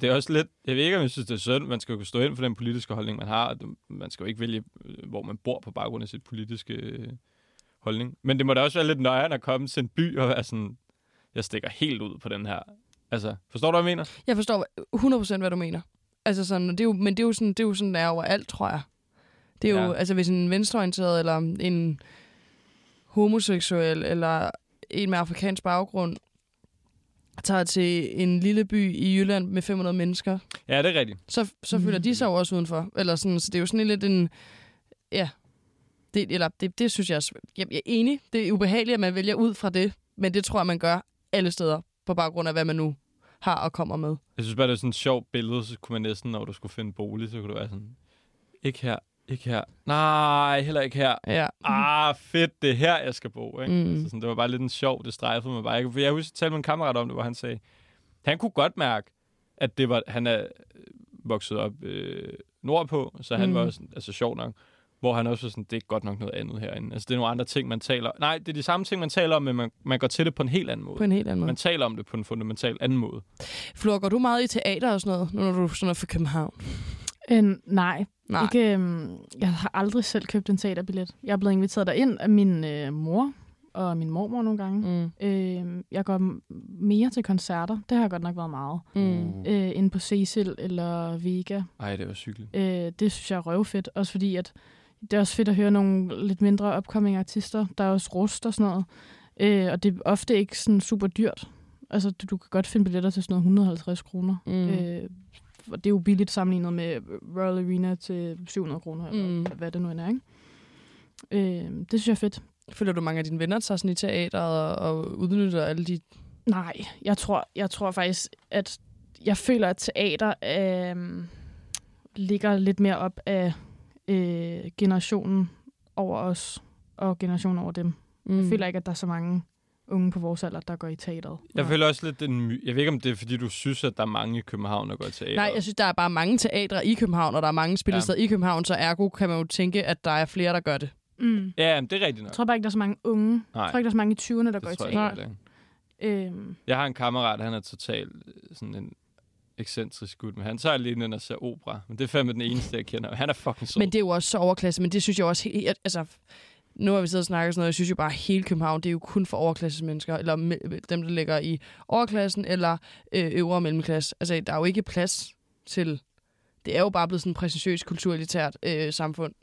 det er også lidt, jeg ved ikke, om jeg synes, det er synd, man skal jo kunne stå ind for den politiske holdning, man har, man skal jo ikke vælge, øh, hvor man bor på baggrund af sit politiske øh, holdning. Men det må da også være lidt nøjere at komme til en by og være sådan, jeg stikker helt ud på den her. Altså, forstår du, hvad jeg mener? Jeg forstår 100% hvad du mener. Altså sådan, det er jo, men det er jo sådan, det er jo sådan, der er overalt, tror jeg. Det er jo, Ja. altså hvis en venstreorienteret eller en homoseksuel eller en med afrikansk baggrund tager til en lille by i Jylland med 500 mennesker, Ja, det er rigtigt. så, så føler de sig jo også udenfor. Eller sådan, så det er jo sådan lidt en... Ja, det, eller det, det synes jeg, jeg, jeg er enig. Det er ubehageligt, at man vælger ud fra det, men det tror jeg, man gør alle steder, på baggrund af, hvad man nu har og kommer med. Jeg synes bare, det er sådan et sjovt billede, så kunne man næsten, når du skulle finde bolig, så kunne det være sådan, ikke her, ikke her, nej, heller ikke her. Ja. Ah, fedt, det er her, jeg skal bo. Ikke? Mm. Altså sådan, det var bare lidt en sjov, det strejfede mig bare. For jeg husker, jeg talte med en kammerat om det, hvor han sagde, han kunne godt mærke, at det var, han er vokset op øh, nordpå, så han Mm. var også, altså sjov nok, hvor han også var sådan, det er godt nok noget andet herinde. Altså det er nogle andre ting, man taler Nej, det er de samme ting, man taler om, men man, man går til det på en helt anden måde. På en helt anden måde. Man taler om det på en fundamental anden måde. Flor, går du meget i teater og sådan noget, nu når du sådan er fra København? Øh, nej, Nej. Ikke, øhm, jeg har aldrig selv købt en teaterbillet. Jeg er blevet inviteret derind af min øh, mor og min mormor nogle gange. Mm. Øh, jeg går mere til koncerter. Det har godt nok været meget. Mm. Øh, inde på Cecil eller Vega. Ej, det var cykligt. Øh, det synes jeg er røvfedt. Også fordi, at det er også fedt at høre nogle lidt mindre upcoming artister. Der er også rust og sådan noget. Øh, og det er ofte ikke sådan super dyrt. Altså, du, du kan godt finde billetter til sådan noget 150 kroner. Mm. Mm. Øh, og det er jo billigt sammenlignet med Royal Arena til 700 kroner, Mm. eller hvad det nu end er, ikke? Øh, det synes jeg er fedt. Føler du mange af dine venner tager sådan i teateret og, og udnytter alle de... Nej, jeg tror, jeg tror faktisk, at jeg føler, at teater øh, ligger lidt mere op af øh, generationen over os og generationen over dem. Mm. Jeg føler ikke, at der er så mange unge på vores alder, der går i teateret. Jeg føler også lidt den my- Jeg ved ikke, om det er, fordi du synes, at der er mange i København, der går i teater. Nej, jeg synes, der er bare mange teatre i København, og der er mange spillesteder ja. i København, så ergo kan man jo tænke, at der er flere, der gør det. Mm. Ja, det er rigtigt nok. Jeg tror bare ikke, der er så mange unge. Nej, Jeg tror ikke, der er så mange i 20'erne, der går i det tror teater. jeg. Øhm, Jeg har en kammerat, han er totalt øh, sådan en ekscentrisk gut, men han tager lige ind og ser opera. Men det er fandme den eneste, jeg kender. Han er fucking sød. Men det er jo også så overklasse, men det synes jeg også helt... Altså, nu har vi siddet og snakket sådan noget, jeg synes jo bare, at hele København, det er jo kun for overklasses mennesker, eller dem, der ligger i overklassen, eller øh, øvre mellemklasse. Altså, der er jo ikke plads til... Det er jo bare blevet sådan en præsentiøst, kulturelitært øh, samfund.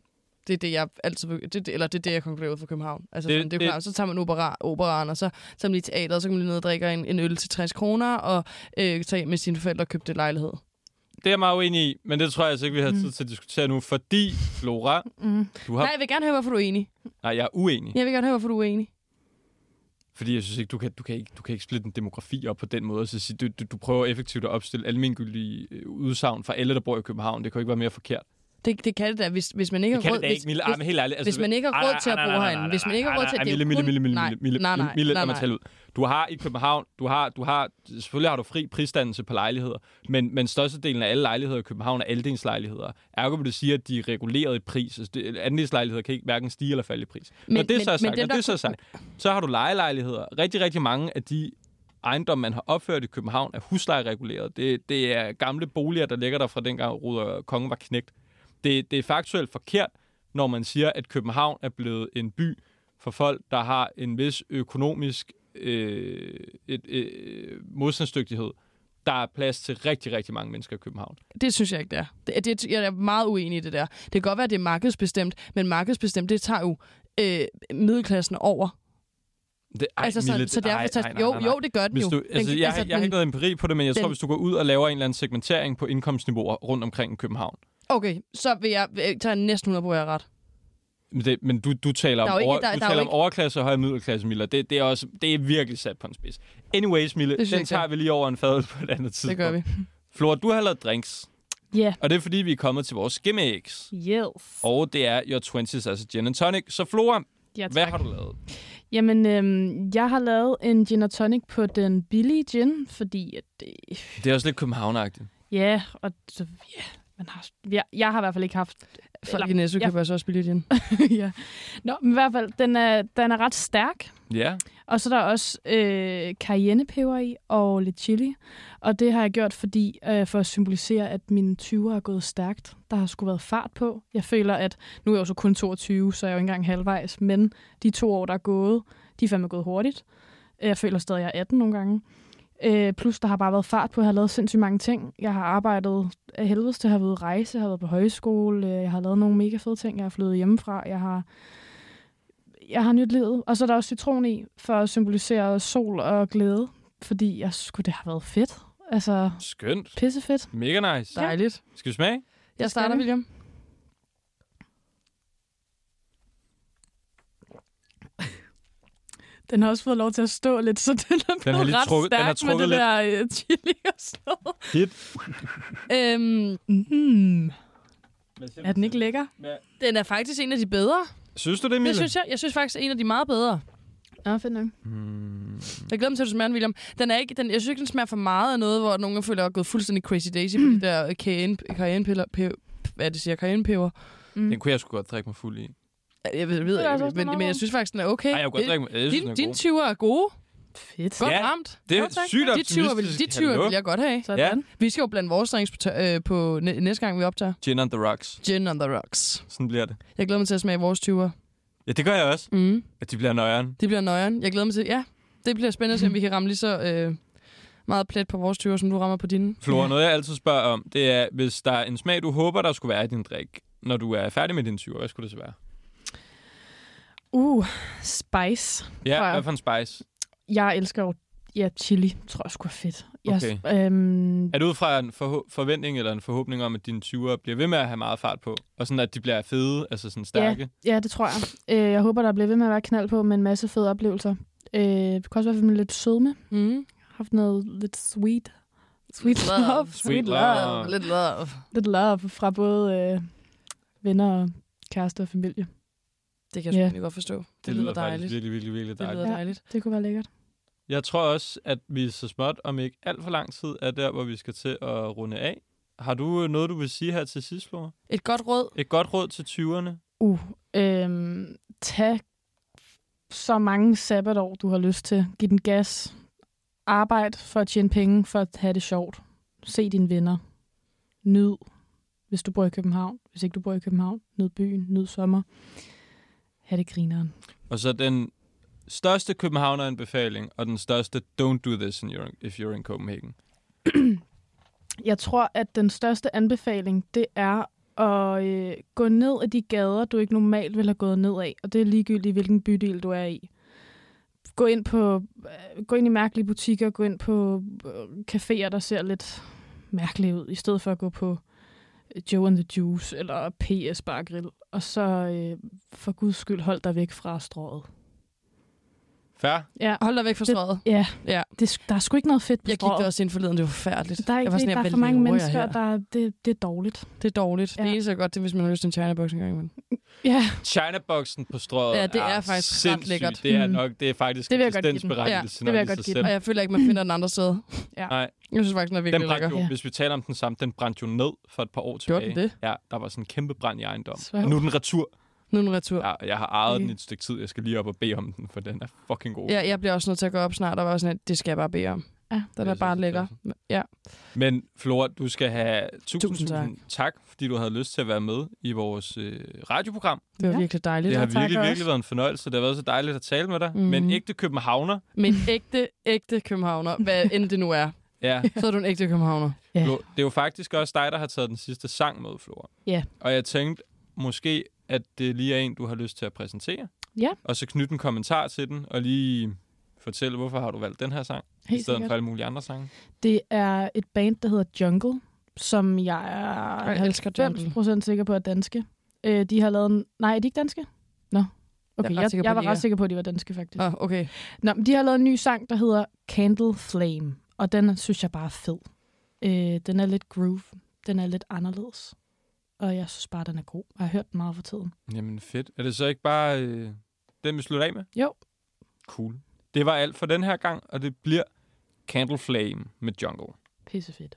Det er det, jeg altid... Det, det- eller det er det, jeg konkluderer ud fra København. Altså, Det- det, sådan, det, er det- klart, så tager man opera, operaen, og så tager man lige teateret, og så kan man lige ned og drikke en, en øl til 60 kroner, og øh, tage hjem med sine forældre og købe det lejlighed. Det er jeg meget uenig i, men det tror jeg altså ikke, vi har Mm. tid til at diskutere nu, fordi, Flora, mm. du har... Nej, jeg vil gerne høre, hvorfor du er enig. Nej, jeg er uenig. Jeg vil gerne høre, hvorfor du er enig. Fordi jeg synes ikke, du kan, du kan ikke, du kan ikke splitte en demografi op på den måde. Så sige, du, du, du prøver effektivt at opstille almindelige øh, udsagn for alle, der bor i København. Det kan jo ikke være mere forkert. Det, det kan det da, hvis, hvis man ikke Det har kan råd... det da hvis, ikke, Mille. hvis, men helt ærligt. hvis man ikke har råd til at bo herinde, hvis man ikke har råd til... det jo Mille, Mille, Mille, Mille, Mille, Mille, Mille, lad mig tale ud. Du har i København, du har, du selvfølgelig har du fri prisdannelse på lejligheder, men, men størstedelen af alle lejligheder i København er aldelingslejligheder. Ergo vil det sige, at de er reguleret i pris. Altså, det- Andelingslejligheder kan ikke hverken stige eller falde i pris. Men, når det så er sagt, dem, når det så er sagt, så har du lejelejligheder. Rigtig, rigtig mange af de ejendomme, man har opført i København, er huslejereguleret. Det, det er gamle boliger, der ligger der fra dengang Ruder Kongen var knægt. Det, det er faktuelt forkert, når man siger, at København er blevet en by for folk, der har en vis økonomisk øh, et, øh, modstandsdygtighed. Der er plads til rigtig, rigtig mange mennesker i København. Det synes jeg ikke, det er. Det, det, jeg er meget uenig i det der. Det kan godt være, at det er markedsbestemt, men markedsbestemt, det tager jo øh, middelklassen over. Det, ej, altså, så, Mille, så ej, derfor, ej, nej, jo, nej, nej. jo, det gør den Hvis jo. du, altså, den, jeg, altså, jeg har ikke noget empiri på det, men jeg den, tror, hvis du går ud og laver en eller anden segmentering på indkomstniveauer rundt omkring i København, Okay, så vil jeg, vil jeg tage næsten 100 på, at jeg er ret. Men, det, men du, du taler om, Der er jo ikke- over, der- du der er jo taler om ikke- overklasse og højere middelklasse, Miller. Det, det, er også, det er virkelig sat på en spids. Anyways, Mille, jeg den tager det vi lige over en fad på et andet tidspunkt. Det gør vi. Flora, du har lavet drinks, Ja. Yeah. og det er fordi, vi er kommet til vores gimmicks. Yes. Og det er your 20s, altså gin and tonic. Så Flora, Ja, hvad har du lavet? Jamen, øhm, jeg har lavet en gin og tonic på den billige gin, fordi at det, Det er også lidt københavnagtigt. ja, og så, ja, man har, jeg, jeg har i hvert fald ikke haft... Folk i Næsø ja. køber altså også billigt igen. ja. Nå, men i hvert fald, den er, den er ret stærk. Ja, Og så er der også øh, cayennepeber i og lidt chili. Og det har jeg gjort, fordi øh, for at symbolisere, at mine 20'er er gået stærkt. Der har sgu været fart på. Jeg føler, at nu er jeg jo så kun 22, så jeg er jo ikke engang halvvejs. Men de to år, der er gået, de er fandme gået hurtigt. Jeg føler stadig, at jeg er 18 nogle gange. Øh, plus, der har bare været fart på. Jeg har lavet sindssygt mange ting. Jeg har arbejdet af helvedes til at have været rejse. Jeg har været på højskole. øh, Jeg har lavet nogle mega fede ting. Jeg har flyttet hjemmefra. Jeg har jeg har nyt livet. Og så er der også citron i, for at symbolisere sol og glæde. Fordi jeg skulle det har været fedt. Altså, Skønt. pissefedt. Mega nice. Dejligt. Skal vi smage? Jeg starter. William. Den har også fået lov til at stå lidt, så den er blevet har lige ret trukket- den stærk har trukket med det der uh, chili og sådan noget. Hit. Øhm, Mm. Er den ikke lækker? den er faktisk en af de bedre. Synes du det, Mille? Det synes jeg. Jeg synes faktisk, en af de meget bedre. Ja, fedt nok. Hmm. Jeg glæder mig til, at du smager den, William. Den er ikke, den, jeg synes ikke, den smager for meget af noget, hvor nogen føler, at er gået fuldstændig crazy daisy på de der cayenne, cayennepiller, pe- hvad er det siger, cayennepeber. Mm. Den kunne jeg sgu godt drikke mig fuld i. Jeg ved, ved Det er jeg, altså men, men jeg synes faktisk, den er okay. Nej, jeg kunne godt drikke mig. Jeg synes, din, er dine god. tyver er gode. Fedt. Godt Ja, ramt. Det er tak. sygt De tyver, vil, optimistisk. de tyver Hallo? vil jeg godt have. Sådan. Vi skal jo blande vores drinks på, øh, på næ- næste gang, vi optager. Gin on the rocks. Gin on the rocks. Sådan bliver det. Jeg glæder mig til at smage vores tyver. Ja, det gør jeg også. Mm. At de bliver nøjeren. Det bliver nøjeren. Jeg glæder mig til, ja, det bliver spændende at se, om vi kan ramme lige så øh, meget plet på vores tyver, som du rammer på dine. Flora, noget jeg altid spørger om, det er, hvis der er en smag, du håber, der skulle være i din drik, når du er færdig med din tyver, hvad skulle det så være? Uh, spice. Ja, jeg. hvad for en spice? Jeg elsker jo ja, chili, tror jeg sgu er fedt. Jeg, Okay. øhm, Er det ud fra en forhå- forventning eller en forhåbning om, at dine tyver bliver ved med at have meget fart på? Og sådan, at de bliver fede, altså sådan stærke? ja, det tror jeg. Øh, jeg håber, der bliver ved med at være knald på med en masse fede oplevelser. Øh, det kan også være med lidt sødme. Mm. Haft noget lidt sweet. Sweet Love. love. Sweet love. Lidt love. Lidt love fra både øh, venner og kæreste og familie. Det kan jeg Ja. yeah. godt forstå. Det, Det lyder lyder dejligt. virkelig, virkelig, virkelig Det dejligt. lyder Ja. dejligt. Det kunne være lækkert. Jeg tror også, at vi så småt om ikke alt for lang tid er der, hvor vi skal til at runde af. Har du noget, du vil sige her til sidst, Flora? Et godt råd. Et godt råd til 20'erne? Uh, øhm, tag så mange sabbatår, du har lyst til. Giv den gas. Arbejd for at tjene penge, for at have det sjovt. Se dine venner. Nyd, hvis du bor i København. Hvis ikke du bor i København, nyd byen, nyd sommer. Ha' det grineren. Og så den største Københavner-anbefaling, og den største don't do this in your, if you're in Copenhagen. Jeg tror, at den største anbefaling, det er at øh, gå ned ad de gader, du ikke normalt ville have gået ned af. Og det er ligegyldigt, hvilken bydel du er i. Gå ind, på, øh, gå ind i mærkelige butikker, gå ind på øh, caféer, der ser lidt mærkelige ud, i stedet for at gå på øh, Joe and the Juice eller PS Bar Grill. Og så øh, for guds skyld hold dig væk fra strået. Fair? Ja, Hold dig væk fra strøget. ja. Ja. Det, der er sgu ikke noget fedt på Jeg gik der også ind forleden, det var forfærdeligt. Der er, ikke, jeg var sådan, der er for mange mennesker, her? der, det, det er dårligt. Det er dårligt. Ja. Ja. Det eneste er godt, det er, hvis man har lyst til en China-box en gang imellem. Ja, China-boksen på strøget Ja, det er faktisk ret sindssygt. lækkert. Det er Mm. nok, det er faktisk Det vil jeg godt give den. Ja, det vil jeg godt give den. Og jeg føler ikke, man finder den andre steder. Nej, Jeg synes faktisk, den er den virkelig brændte lækker. jo, Ja. hvis vi taler om den samme, den brændte jo ned for et par år Gjorde tilbage. den det? Ja, der var sådan en kæmpe brand i ejendom. Svag. Og nu er den retur. Nu er den retur. Ja, jeg har ejet Okay. den et stykke tid. Jeg skal lige op og bede om den, for den er fucking god. Ja, jeg bliver også nødt til at gå op snart, og var sådan, at det skal jeg bare bede om. Ja. Den Det er bare lækker. Ja. Men Flora, du skal have tusind, Tusind tak. tusind tak, fordi du havde lyst til at være med i vores øh, radioprogram. Det var Ja. virkelig dejligt. Det har virkelig, også. virkelig været en fornøjelse. Det har været så dejligt at tale med dig. Mm. Mhm. Men ægte københavner. Men ægte, ægte københavner, hvad end det nu er, Ja, så er du en ægte københavner. Ja. Flo, det er jo faktisk også dig, der har taget den sidste sang med, Flora. Ja. Og jeg tænkte måske, at det lige er en, du har lyst til at præsentere. Ja. Og så knytte en kommentar til den, og lige fortælle, hvorfor har du valgt den her sang, i Helt stedet sikkert. for alle mulige andre sange. Det er et band, der hedder Jungle, som jeg er Jeg elsker Jungle. 90% sikker på er danske. Øh, de har lavet en... Nej, er de ikke danske? Nå. Okay, Jeg er jeg, på, jeg var ret er. sikker på, at de var danske, faktisk. Ah, okay. Nå, men de har lavet en ny sang, der hedder Candle Flame, og den synes jeg bare er fed. Øh, den er lidt groove. Den er lidt anderledes. Og jeg synes bare, den er god. Jeg har hørt den meget for tiden. Jamen fedt. Er det så ikke bare øh, den, vi slutter af med? Jo. Cool. Det var alt for den her gang, og det bliver Candle Flame med Jungle. Pissefedt.